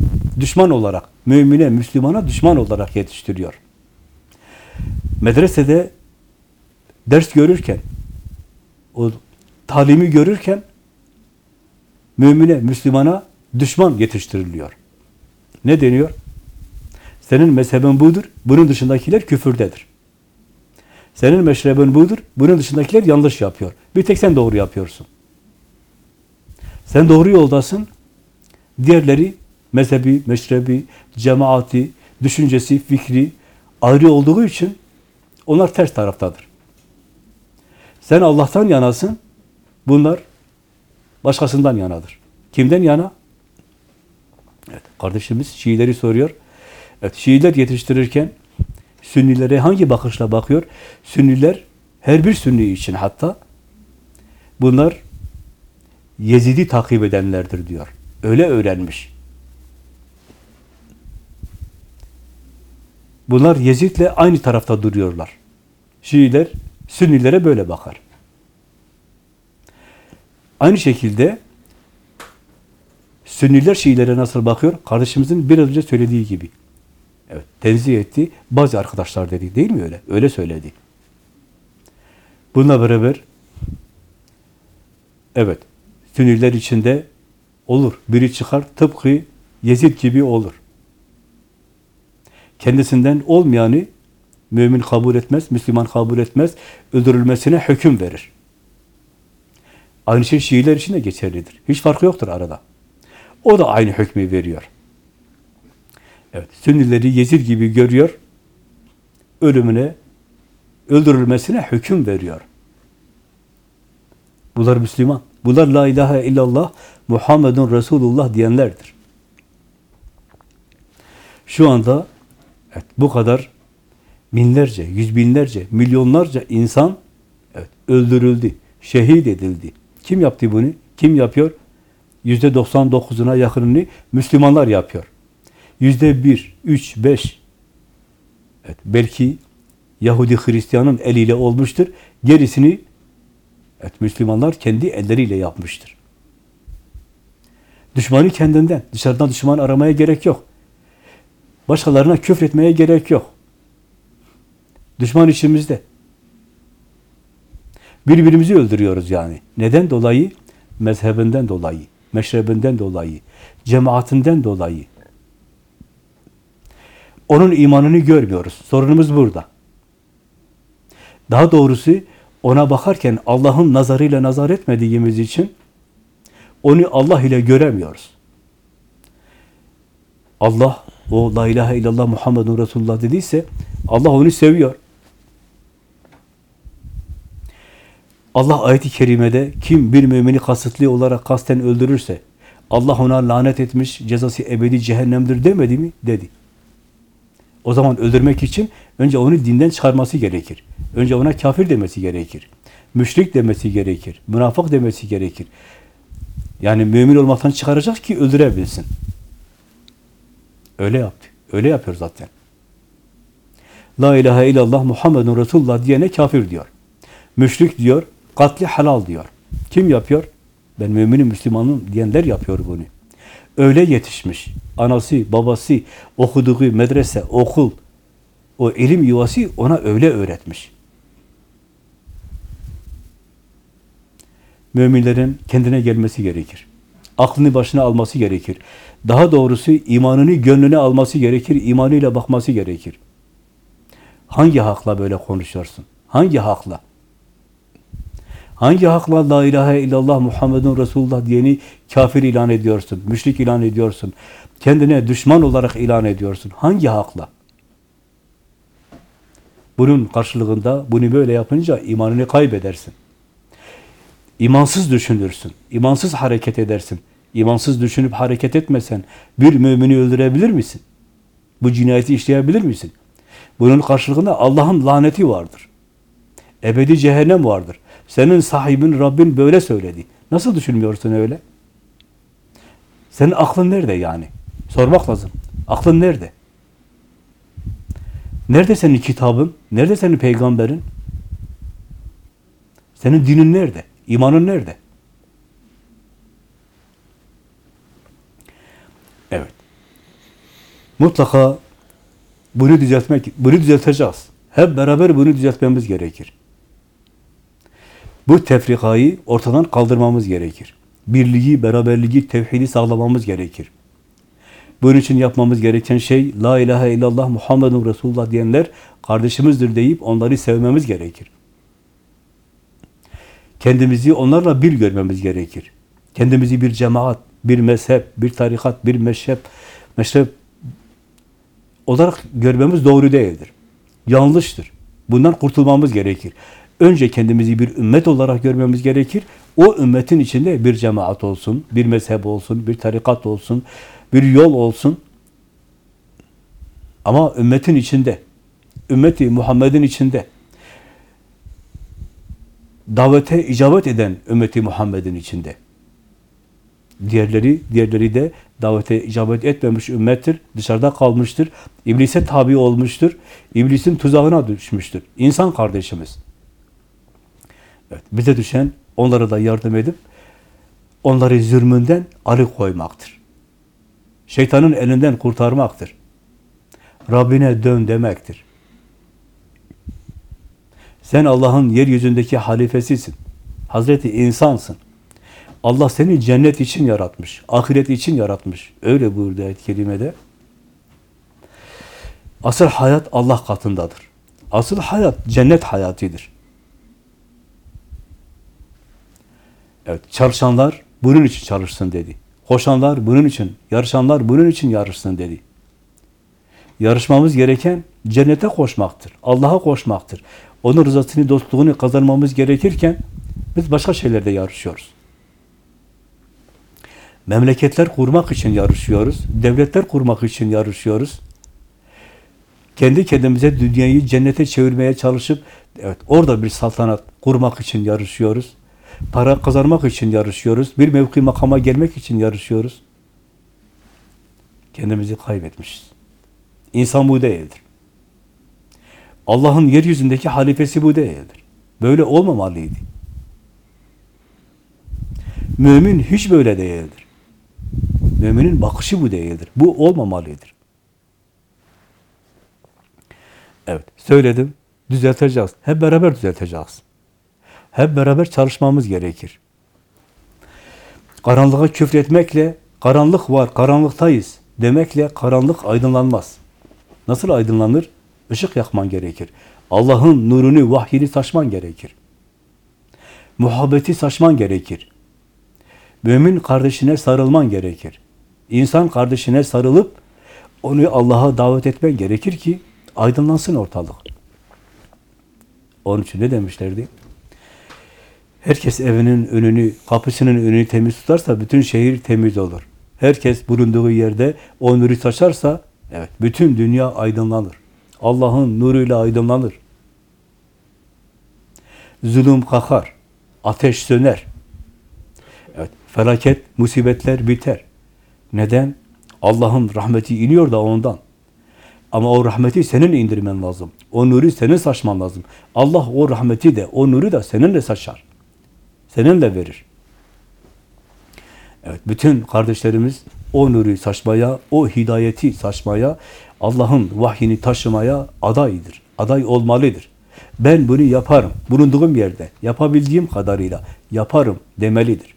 Speaker 2: düşman olarak, mümine, Müslümana düşman olarak yetiştiriyor. Medresede ders görürken, o talimi görürken mümine, Müslümana düşman yetiştiriliyor. Ne deniyor? Senin mezhebin budur, bunun dışındakiler küfürdedir. Senin meşrebin budur, bunun dışındakiler yanlış yapıyor. Bir tek sen doğru yapıyorsun. Sen doğru yoldasın, diğerleri mezhebi, meşrebi, cemaati, düşüncesi, fikri ayrı olduğu için onlar ters taraftadır. Sen Allah'tan yanasın, bunlar başkasından yanadır. Kimden yana? Evet, kardeşimiz Şiileri soruyor. Evet, Şiiler yetiştirirken Sünnilere hangi bakışla bakıyor? Sünniler her bir Sünni için hatta bunlar Yezid'i takip edenlerdir diyor. Öyle öğrenmiş. Bunlar Yezid'le aynı tarafta duruyorlar. Şiiler Sünnilere böyle bakar. Aynı şekilde Sünniler Şiilere nasıl bakıyor? Kardeşimizin biraz önce söylediği gibi. Evet, tenzih etti. Bazı arkadaşlar dedi. Değil mi öyle? Öyle söyledi. Bununla beraber evet Sünniler içinde olur. Biri çıkar tıpkı Yezid gibi olur. Kendisinden olmayanı mümin kabul etmez, Müslüman kabul etmez, öldürülmesine hüküm verir. Aynı şey Şiiler için de geçerlidir. Hiç farkı yoktur arada. O da aynı hükmü veriyor. Evet, Sünnileri Yezid gibi görüyor, ölümüne, öldürülmesine hüküm veriyor. Bunlar Müslüman. Bunlar la ilahe illallah Muhammedun Resulullah diyenlerdir. Şu anda evet, bu kadar binlerce, yüz binlerce, milyonlarca insan evet, öldürüldü, şehit edildi. Kim yaptı bunu? Kim yapıyor? Yüzde 99'una yakınını Müslümanlar yapıyor. Yüzde bir, üç, beş, evet, belki Yahudi Hristiyanın eliyle olmuştur. Gerisini evet, Müslümanlar kendi elleriyle yapmıştır. Düşmanı kendinden. Dışarıdan düşman aramaya gerek yok. Başkalarına küfretmeye gerek yok. Düşman içimizde. Birbirimizi öldürüyoruz yani. Neden dolayı? Mezhebinden dolayı, meşrebinden dolayı, cemaatinden dolayı. Onun imanını görmüyoruz. Sorunumuz burada. Daha doğrusu ona bakarken Allah'ın nazarıyla nazar etmediğimiz için onu Allah ile göremiyoruz. Allah o la ilahe illallah Muhammedun Resulullah dediyse Allah onu seviyor. Allah ayeti kerimede kim bir mümini kasıtlı olarak kasten öldürürse Allah ona lanet etmiş, cezası ebedi cehennemdir demedi mi? Dedi. O zaman öldürmek için önce onu dinden çıkarması gerekir. Önce ona kafir demesi gerekir. Müşrik demesi gerekir. Münafık demesi gerekir. Yani mümin olmaktan çıkaracak ki öldürebilsin. Öyle yaptı. Öyle yapıyor zaten. La ilahe illallah Muhammedun Resulullah diyene kafir diyor. Müşrik diyor, katli halal diyor. Kim yapıyor? Ben müminim, Müslümanım diyenler yapıyor bunu. Öyle yetişmiş. Anası, babası, okuduğu medrese, okul, o ilim yuvası ona öyle öğretmiş. Müminlerin kendine gelmesi gerekir. Aklını başına alması gerekir. Daha doğrusu imanını gönlüne alması gerekir, imanıyla bakması gerekir. Hangi hakla böyle konuşuyorsun? Hangi hakla? Hangi hakla la ilahe illallah Muhammedun Resulullah diyeni kafir ilan ediyorsun, müşrik ilan ediyorsun, kendine düşman olarak ilan ediyorsun? Hangi hakla? Bunun karşılığında bunu böyle yapınca imanını kaybedersin. İmansız düşünürsün, imansız hareket edersin. İmansız düşünüp hareket etmesen bir mümini öldürebilir misin? Bu cinayeti işleyebilir misin? Bunun karşılığında Allah'ın laneti vardır. Ebedi cehennem vardır. Senin sahibin Rabbin böyle söyledi. Nasıl düşünmüyorsun öyle? Senin aklın nerede yani? Sormak lazım. Aklın nerede? Nerede senin kitabın? Nerede senin peygamberin? Senin dinin nerede? İmanın nerede? Mutlaka bunu düzeltmek, bunu düzelteceğiz. Hep beraber bunu düzeltmemiz gerekir. Bu tefrikayı ortadan kaldırmamız gerekir. Birliği, beraberliği, tevhidi sağlamamız gerekir. Bunun için yapmamız gereken şey, La ilahe illallah Muhammedun Resulullah diyenler kardeşimizdir deyip onları sevmemiz gerekir. Kendimizi onlarla bir görmemiz gerekir. Kendimizi bir cemaat, bir mezhep, bir tarikat, bir meşrep, meşrep olarak görmemiz doğru değildir. Yanlıştır. Bundan kurtulmamız gerekir. Önce kendimizi bir ümmet olarak görmemiz gerekir. O ümmetin içinde bir cemaat olsun, bir mezhep olsun, bir tarikat olsun, bir yol olsun. Ama ümmetin içinde, ümmeti Muhammed'in içinde, davete icabet eden ümmeti Muhammed'in içinde. Diğerleri, diğerleri de davete icabet etmemiş ümmettir, dışarıda kalmıştır, iblise tabi olmuştur, iblisin tuzağına düşmüştür. İnsan kardeşimiz. Evet, bize düşen onlara da yardım edip onları zulmünden alıkoymaktır. Şeytanın elinden kurtarmaktır. Rabbine dön demektir. Sen Allah'ın yeryüzündeki halifesisin. Hazreti insansın. Allah seni cennet için yaratmış, ahiret için yaratmış. Öyle buyurdu ayet-i kerimede. Asıl hayat Allah katındadır. Asıl hayat cennet hayatıdır. Evet, çalışanlar bunun için çalışsın dedi. Koşanlar bunun için, yarışanlar bunun için yarışsın dedi. Yarışmamız gereken cennete koşmaktır. Allah'a koşmaktır. Onun rızasını, dostluğunu kazanmamız gerekirken biz başka şeylerde yarışıyoruz. Memleketler kurmak için yarışıyoruz. Devletler kurmak için yarışıyoruz. Kendi kendimize dünyayı cennete çevirmeye çalışıp evet orada bir saltanat kurmak için yarışıyoruz. Para kazanmak için yarışıyoruz. Bir mevki makama gelmek için yarışıyoruz. Kendimizi kaybetmişiz. İnsan bu değildir. Allah'ın yeryüzündeki halifesi bu değildir. Böyle olmamalıydı. Mümin hiç böyle değildir. Müminin bakışı bu değildir. Bu olmamalıdır. Evet, söyledim. Düzelteceğiz. Hep beraber düzelteceğiz. Hep beraber çalışmamız gerekir. Karanlığa küfretmekle, karanlık var, karanlıktayız demekle karanlık aydınlanmaz. Nasıl aydınlanır? Işık yakman gerekir. Allah'ın nurunu, vahyini saçman gerekir. Muhabbeti saçman gerekir. Mümin kardeşine sarılman gerekir. İnsan kardeşine sarılıp onu Allah'a davet etmen gerekir ki aydınlansın ortalık. Onun için ne demişlerdi? Herkes evinin önünü, kapısının önünü temiz tutarsa bütün şehir temiz olur. Herkes bulunduğu yerde o nuru saçarsa evet bütün dünya aydınlanır. Allah'ın nuruyla aydınlanır. Zulüm kalkar. Ateş söner. Felaket, musibetler biter. Neden? Allah'ın rahmeti iniyor da ondan. Ama o rahmeti senin indirmen lazım. O nuru senin saçman lazım. Allah o rahmeti de, o nuru da seninle saçar. Seninle verir. Evet, bütün kardeşlerimiz o nuru saçmaya, o hidayeti saçmaya, Allah'ın vahyini taşımaya adaydır. Aday olmalıdır. Ben bunu yaparım. Bulunduğum yerde yapabildiğim kadarıyla yaparım demelidir.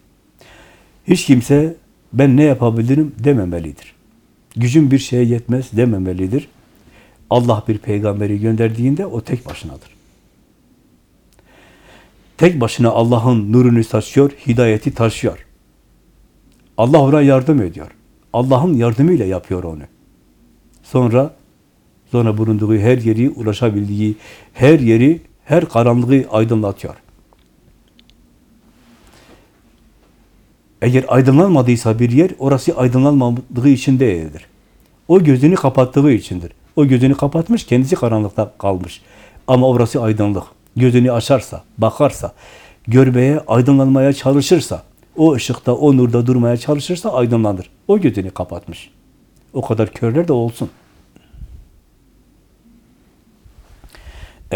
Speaker 2: Hiç kimse ben ne yapabilirim dememelidir. Gücüm bir şeye yetmez dememelidir. Allah bir peygamberi gönderdiğinde o tek başınadır. Tek başına Allah'ın nurunu saçıyor, hidayeti taşıyor. Allah ona yardım ediyor. Allah'ın yardımıyla yapıyor onu. Sonra sonra bulunduğu her yeri, ulaşabildiği her yeri, her karanlığı aydınlatıyor. Eğer aydınlanmadıysa bir yer, orası aydınlanmadığı için değildir. O gözünü kapattığı içindir. O gözünü kapatmış, kendisi karanlıkta kalmış. Ama orası aydınlık. Gözünü açarsa, bakarsa, görmeye, aydınlanmaya çalışırsa, o ışıkta, o nurda durmaya çalışırsa aydınlanır. O gözünü kapatmış. O kadar körler de olsun.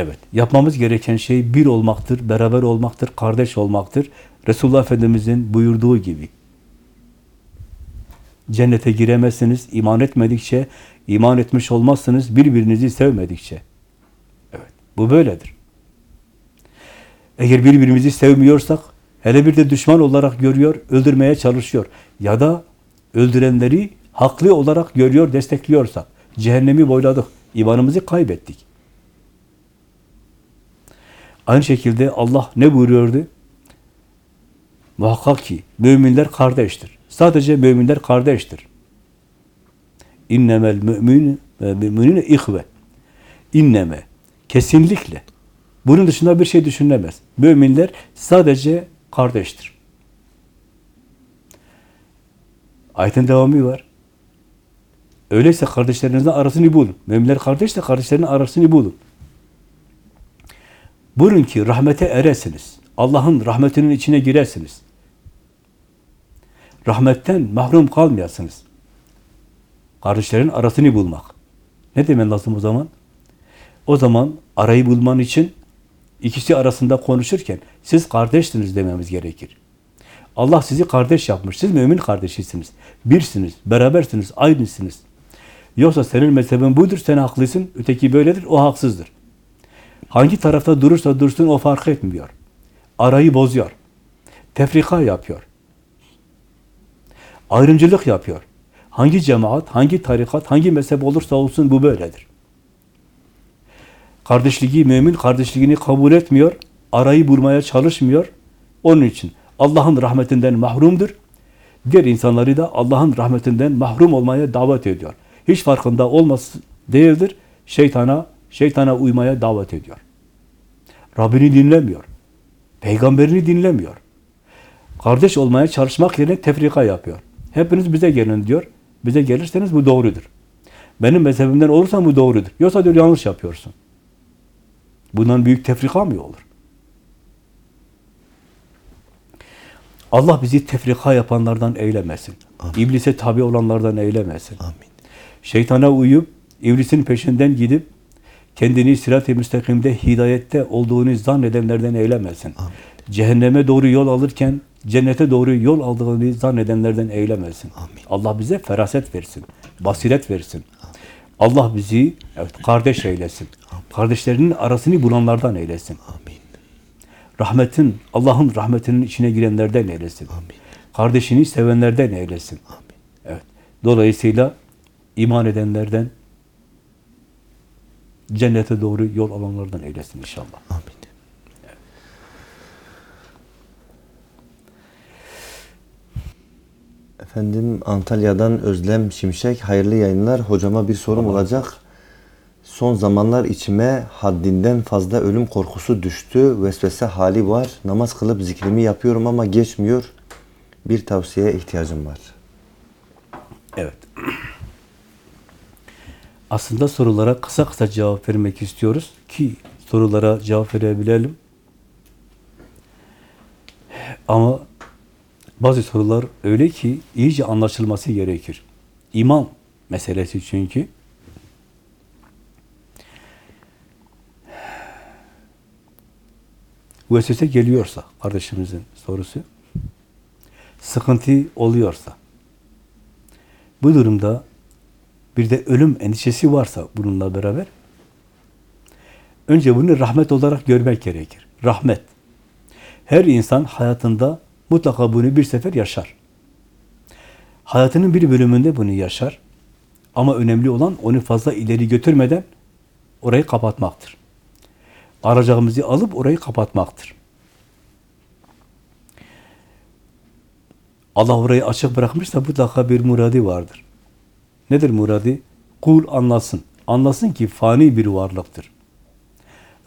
Speaker 2: Evet, yapmamız gereken şey bir olmaktır, beraber olmaktır, kardeş olmaktır. Resulullah Efendimiz'in buyurduğu gibi. Cennete giremezsiniz iman etmedikçe, iman etmiş olmazsınız birbirinizi sevmedikçe. Evet, bu böyledir. Eğer birbirimizi sevmiyorsak, hele bir de düşman olarak görüyor, öldürmeye çalışıyor ya da öldürenleri haklı olarak görüyor, destekliyorsak, cehennemi boyladık, imanımızı kaybettik. Aynı şekilde Allah ne buyuruyordu? Muhakkak ki müminler kardeştir. Sadece müminler kardeştir. İnnemel mümin ve müminine ihve. İnneme. Kesinlikle. Bunun dışında bir şey düşünülemez. Müminler sadece kardeştir. Ayetin devamı var. Öyleyse kardeşlerinizin arasını bulun. Müminler kardeşse kardeşlerinin arasını bulun. Buyurun ki rahmete eresiniz. Allah'ın rahmetinin içine giresiniz. Rahmetten mahrum kalmayasınız. Kardeşlerin arasını bulmak. Ne demen lazım o zaman? O zaman arayı bulman için ikisi arasında konuşurken siz kardeşsiniz dememiz gerekir. Allah sizi kardeş yapmış. Siz mümin kardeşisiniz. Birsiniz, berabersiniz, aynısınız. Yoksa senin mezhebin budur, sen haklısın, öteki böyledir, o haksızdır. Hangi tarafta durursa dursun o fark etmiyor. Arayı bozuyor. Tefrika yapıyor. Ayrımcılık yapıyor. Hangi cemaat, hangi tarikat, hangi mezhep olursa olsun bu böyledir. Kardeşliği, mümin kardeşliğini kabul etmiyor, arayı bulmaya çalışmıyor. Onun için Allah'ın rahmetinden mahrumdur. Diğer insanları da Allah'ın rahmetinden mahrum olmaya davet ediyor. Hiç farkında olması değildir. Şeytana, şeytana uymaya davet ediyor. Rabbini dinlemiyor. Peygamberini dinlemiyor. Kardeş olmaya çalışmak yerine tefrika yapıyor. Hepiniz bize gelin diyor. Bize gelirseniz bu doğrudur. Benim mezhebimden olursa bu doğrudur. Yoksa diyor yanlış yapıyorsun. Bundan büyük tefrika mı olur? Allah bizi tefrika yapanlardan eylemesin. İblise tabi olanlardan eylemesin.
Speaker 1: Amin.
Speaker 2: Şeytana uyup, iblisin peşinden gidip, kendini sirat-i müstakimde hidayette olduğunu zannedenlerden eylemesin.
Speaker 1: Amin.
Speaker 2: Cehenneme doğru yol alırken, cennete doğru yol aldığını zannedenlerden eylemesin.
Speaker 1: Amin.
Speaker 2: Allah bize feraset versin, basiret versin. Allah bizi evet, kardeş eylesin. Kardeşlerinin arasını bulanlardan eylesin.
Speaker 1: Amin.
Speaker 2: Rahmetin, Allah'ın rahmetinin içine girenlerden eylesin.
Speaker 1: Amin.
Speaker 2: Kardeşini sevenlerden eylesin.
Speaker 1: Amin.
Speaker 2: Evet. Dolayısıyla iman edenlerden cennete doğru yol alanlardan eylesin inşallah.
Speaker 1: Amin. Efendim Antalya'dan Özlem Şimşek hayırlı yayınlar. Hocama bir sorum olacak. Son zamanlar içime haddinden fazla ölüm korkusu düştü. Vesvese hali var. Namaz kılıp zikrimi yapıyorum ama geçmiyor. Bir tavsiyeye ihtiyacım var.
Speaker 2: Evet. Aslında sorulara kısa kısa cevap vermek istiyoruz ki sorulara cevap verebilelim. Ama bazı sorular öyle ki iyice anlaşılması gerekir. İman meselesi çünkü. Vesvese geliyorsa kardeşimizin sorusu, sıkıntı oluyorsa, bu durumda bir de ölüm endişesi varsa bununla beraber önce bunu rahmet olarak görmek gerekir. Rahmet. Her insan hayatında mutlaka bunu bir sefer yaşar. Hayatının bir bölümünde bunu yaşar. Ama önemli olan onu fazla ileri götürmeden orayı kapatmaktır. Aracağımızı alıp orayı kapatmaktır. Allah orayı açık bırakmışsa mutlaka bir muradi vardır. Nedir muradi? Kul anlasın. Anlasın ki fani bir varlıktır.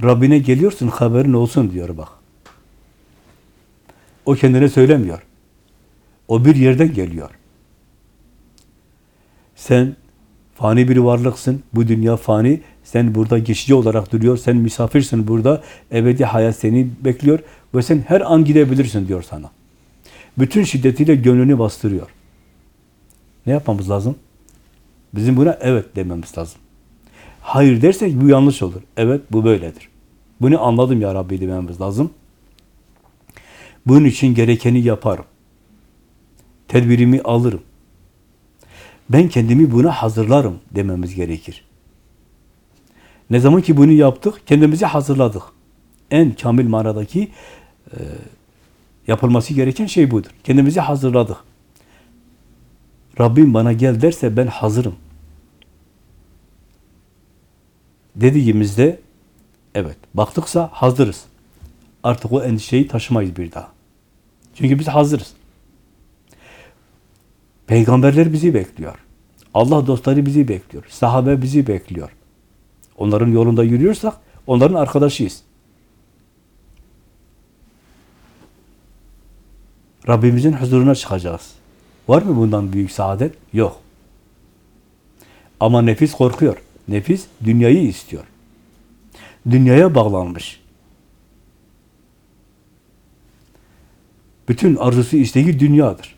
Speaker 2: Rabbine geliyorsun haberin olsun diyor bak. O kendine söylemiyor. O bir yerden geliyor. Sen fani bir varlıksın. Bu dünya fani. Sen burada geçici olarak duruyor. Sen misafirsin burada. Ebedi hayat seni bekliyor. Ve sen her an gidebilirsin diyor sana. Bütün şiddetiyle gönlünü bastırıyor. Ne yapmamız lazım? Bizim buna evet dememiz lazım. Hayır dersek bu yanlış olur. Evet bu böyledir. Bunu anladım ya Rabbi dememiz lazım. Bunun için gerekeni yaparım. Tedbirimi alırım. Ben kendimi buna hazırlarım dememiz gerekir. Ne zaman ki bunu yaptık, kendimizi hazırladık. En kamil manadaki e, yapılması gereken şey budur. Kendimizi hazırladık. Rabbim bana gel derse ben hazırım. Dediğimizde evet baktıksa hazırız. Artık o endişeyi taşımayız bir daha. Çünkü biz hazırız. Peygamberler bizi bekliyor. Allah dostları bizi bekliyor. Sahabe bizi bekliyor. Onların yolunda yürüyorsak onların arkadaşıyız. Rabbimizin huzuruna çıkacağız. Var mı bundan büyük saadet? Yok. Ama nefis korkuyor. Nefis dünyayı istiyor. Dünyaya bağlanmış. Bütün arzusu isteği dünyadır.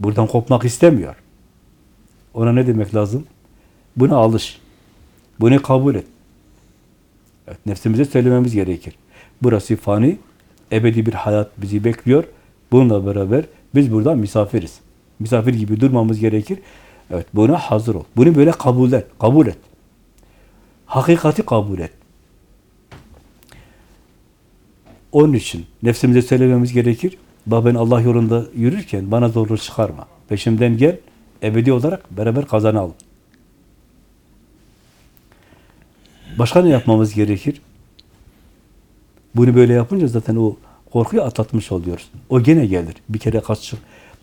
Speaker 2: Buradan kopmak istemiyor. Ona ne demek lazım? Buna alış. Bunu kabul et. Evet, nefsimize söylememiz gerekir. Burası fani, ebedi bir hayat bizi bekliyor. Bununla beraber biz burada misafiriz. Misafir gibi durmamız gerekir. Evet, buna hazır ol. Bunu böyle kabul et. Kabul et. Hakikati kabul et. Onun için nefsimize söylememiz gerekir. Bak ben Allah yolunda yürürken bana zorluk çıkarma. Peşimden gel, ebedi olarak beraber kazanalım. Başka ne yapmamız gerekir? Bunu böyle yapınca zaten o korkuyu atlatmış oluyoruz. O gene gelir. Bir kere kaç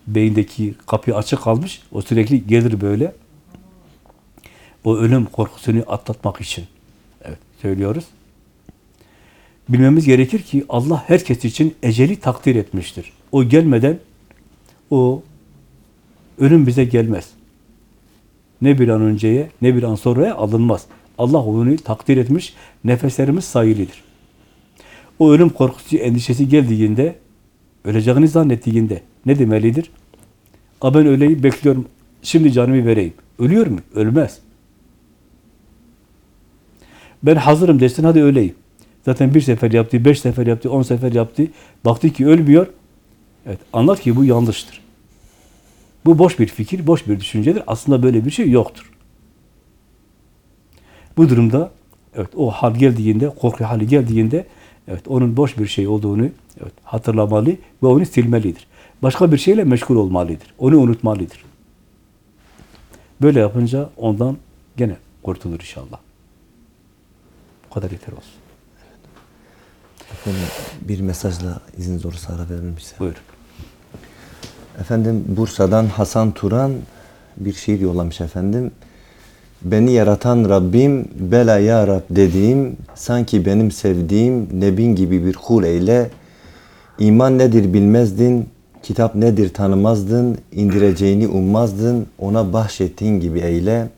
Speaker 2: beyindeki kapı açık kalmış. O sürekli gelir böyle. O ölüm korkusunu atlatmak için. Evet, söylüyoruz. Bilmemiz gerekir ki Allah herkes için eceli takdir etmiştir. O gelmeden o ölüm bize gelmez. Ne bir an önceye ne bir an sonraya alınmaz. Allah onu takdir etmiş, nefeslerimiz sayılıdır. O ölüm korkusu, endişesi geldiğinde, öleceğini zannettiğinde ne demelidir? A ben öleyim, bekliyorum, şimdi canımı vereyim. Ölüyor mu? Ölmez. Ben hazırım desin, hadi öleyim. Zaten bir sefer yaptı, beş sefer yaptı, on sefer yaptı. Baktı ki ölmüyor. Evet, anlat ki bu yanlıştır. Bu boş bir fikir, boş bir düşüncedir. Aslında böyle bir şey yoktur. Bu durumda evet o hal geldiğinde, korku hali geldiğinde evet onun boş bir şey olduğunu evet hatırlamalı ve onu silmelidir. Başka bir şeyle meşgul olmalıdır. Onu unutmalıdır. Böyle yapınca ondan gene kurtulur inşallah. Bu kadar yeter olsun.
Speaker 1: Efendim bir mesajla izniniz olursa ara verir misiniz?
Speaker 2: Buyurun.
Speaker 1: Efendim Bursa'dan Hasan Turan bir şiir yollamış efendim. Beni yaratan Rabbim bela ya Rab dediğim sanki benim sevdiğim nebin gibi bir kul eyle. İman nedir bilmezdin, kitap nedir tanımazdın, indireceğini ummazdın, ona bahşettiğin gibi eyle.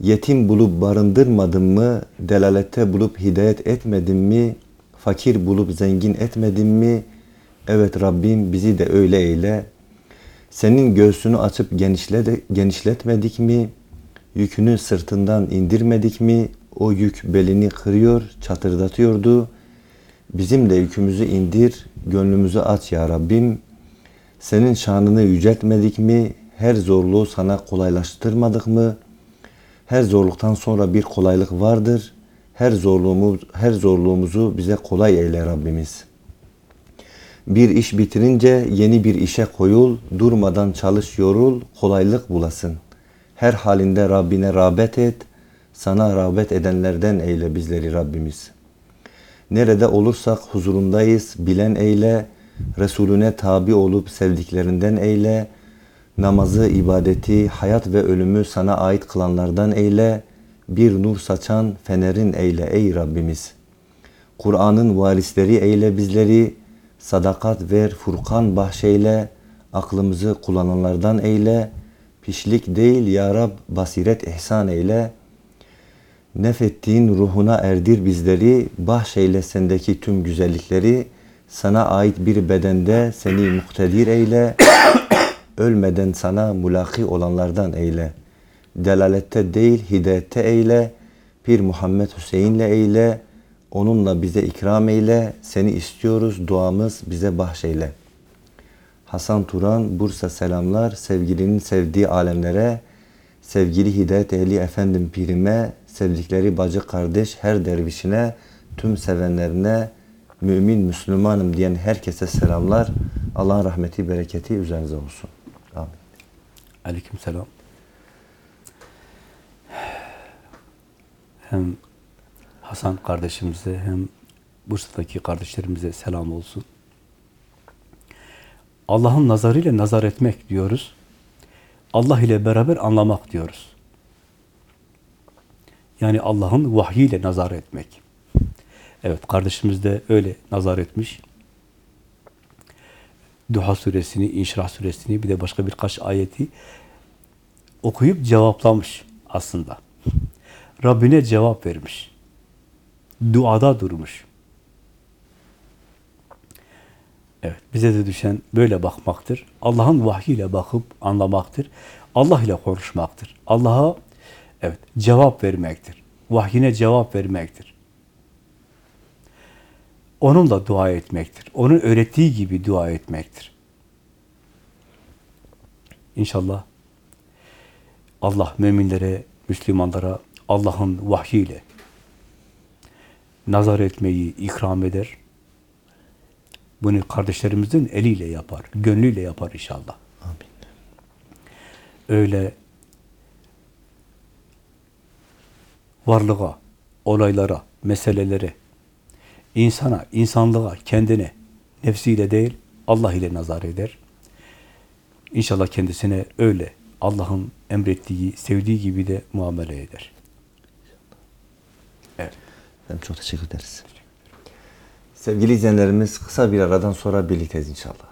Speaker 1: Yetim bulup barındırmadın mı, delalette bulup hidayet etmedin mi, fakir bulup zengin etmedin mi? Evet Rabbim bizi de öyle eyle. Senin göğsünü açıp genişle genişletmedik mi? Yükünü sırtından indirmedik mi? O yük belini kırıyor, çatırdatıyordu. Bizim de yükümüzü indir, gönlümüzü aç ya Rabbim. Senin şanını yüceltmedik mi? Her zorluğu sana kolaylaştırmadık mı? Her zorluktan sonra bir kolaylık vardır. Her zorluğumuz, her zorluğumuzu bize kolay eyle Rabbimiz. Bir iş bitirince yeni bir işe koyul, durmadan çalış yorul, kolaylık bulasın. Her halinde Rabbine rağbet et, sana rağbet edenlerden eyle bizleri Rabbimiz. Nerede olursak huzurundayız, bilen eyle, Resulüne tabi olup sevdiklerinden eyle, namazı, ibadeti, hayat ve ölümü sana ait kılanlardan eyle, bir nur saçan fenerin eyle ey Rabbimiz. Kur'an'ın varisleri eyle bizleri, sadakat ver, Furkan bahşeyle, aklımızı kullananlardan eyle, pişlik değil ya Rab basiret ihsan eyle, nefettiğin ruhuna erdir bizleri, bahşeyle sendeki tüm güzellikleri, sana ait bir bedende seni muktedir eyle, ölmeden sana mulaki olanlardan eyle. Delalette değil hidayette eyle, Pir Muhammed Hüseyin'le eyle, onunla bize ikram eyle, seni istiyoruz, duamız bize bahşeyle. Hasan Turan, Bursa selamlar, sevgilinin sevdiği alemlere, sevgili hidayet ehli efendim pirime, sevdikleri bacı kardeş her dervişine, tüm sevenlerine, mümin Müslümanım diyen herkese selamlar. Allah'ın rahmeti, bereketi üzerinize olsun. Amin.
Speaker 2: Aleyküm selam. Hem Hasan kardeşimize hem Bursa'daki kardeşlerimize selam olsun. Allah'ın nazarıyla nazar etmek diyoruz. Allah ile beraber anlamak diyoruz. Yani Allah'ın vahyiyle nazar etmek. Evet, kardeşimiz de öyle nazar etmiş. Duha suresini, İnşirah suresini, bir de başka birkaç ayeti okuyup cevaplamış aslında. Rabbine cevap vermiş. Duada durmuş. Evet, bize de düşen böyle bakmaktır. Allah'ın vahyiyle bakıp anlamaktır. Allah ile konuşmaktır. Allah'a evet cevap vermektir. Vahyine cevap vermektir. Onunla dua etmektir. Onun öğrettiği gibi dua etmektir. İnşallah Allah müminlere, Müslümanlara Allah'ın vahyiyle nazar etmeyi ikram eder. Bunu kardeşlerimizin eliyle yapar, gönlüyle yapar inşallah.
Speaker 1: Amin.
Speaker 2: Öyle varlığa, olaylara, meselelere, insana, insanlığa, kendine, nefsiyle değil, Allah ile nazar eder. İnşallah kendisine öyle Allah'ın emrettiği, sevdiği gibi de muamele eder. Evet.
Speaker 1: Çok teşekkür ederiz. Sevgili izleyenlerimiz kısa bir aradan sonra birlikteyiz inşallah.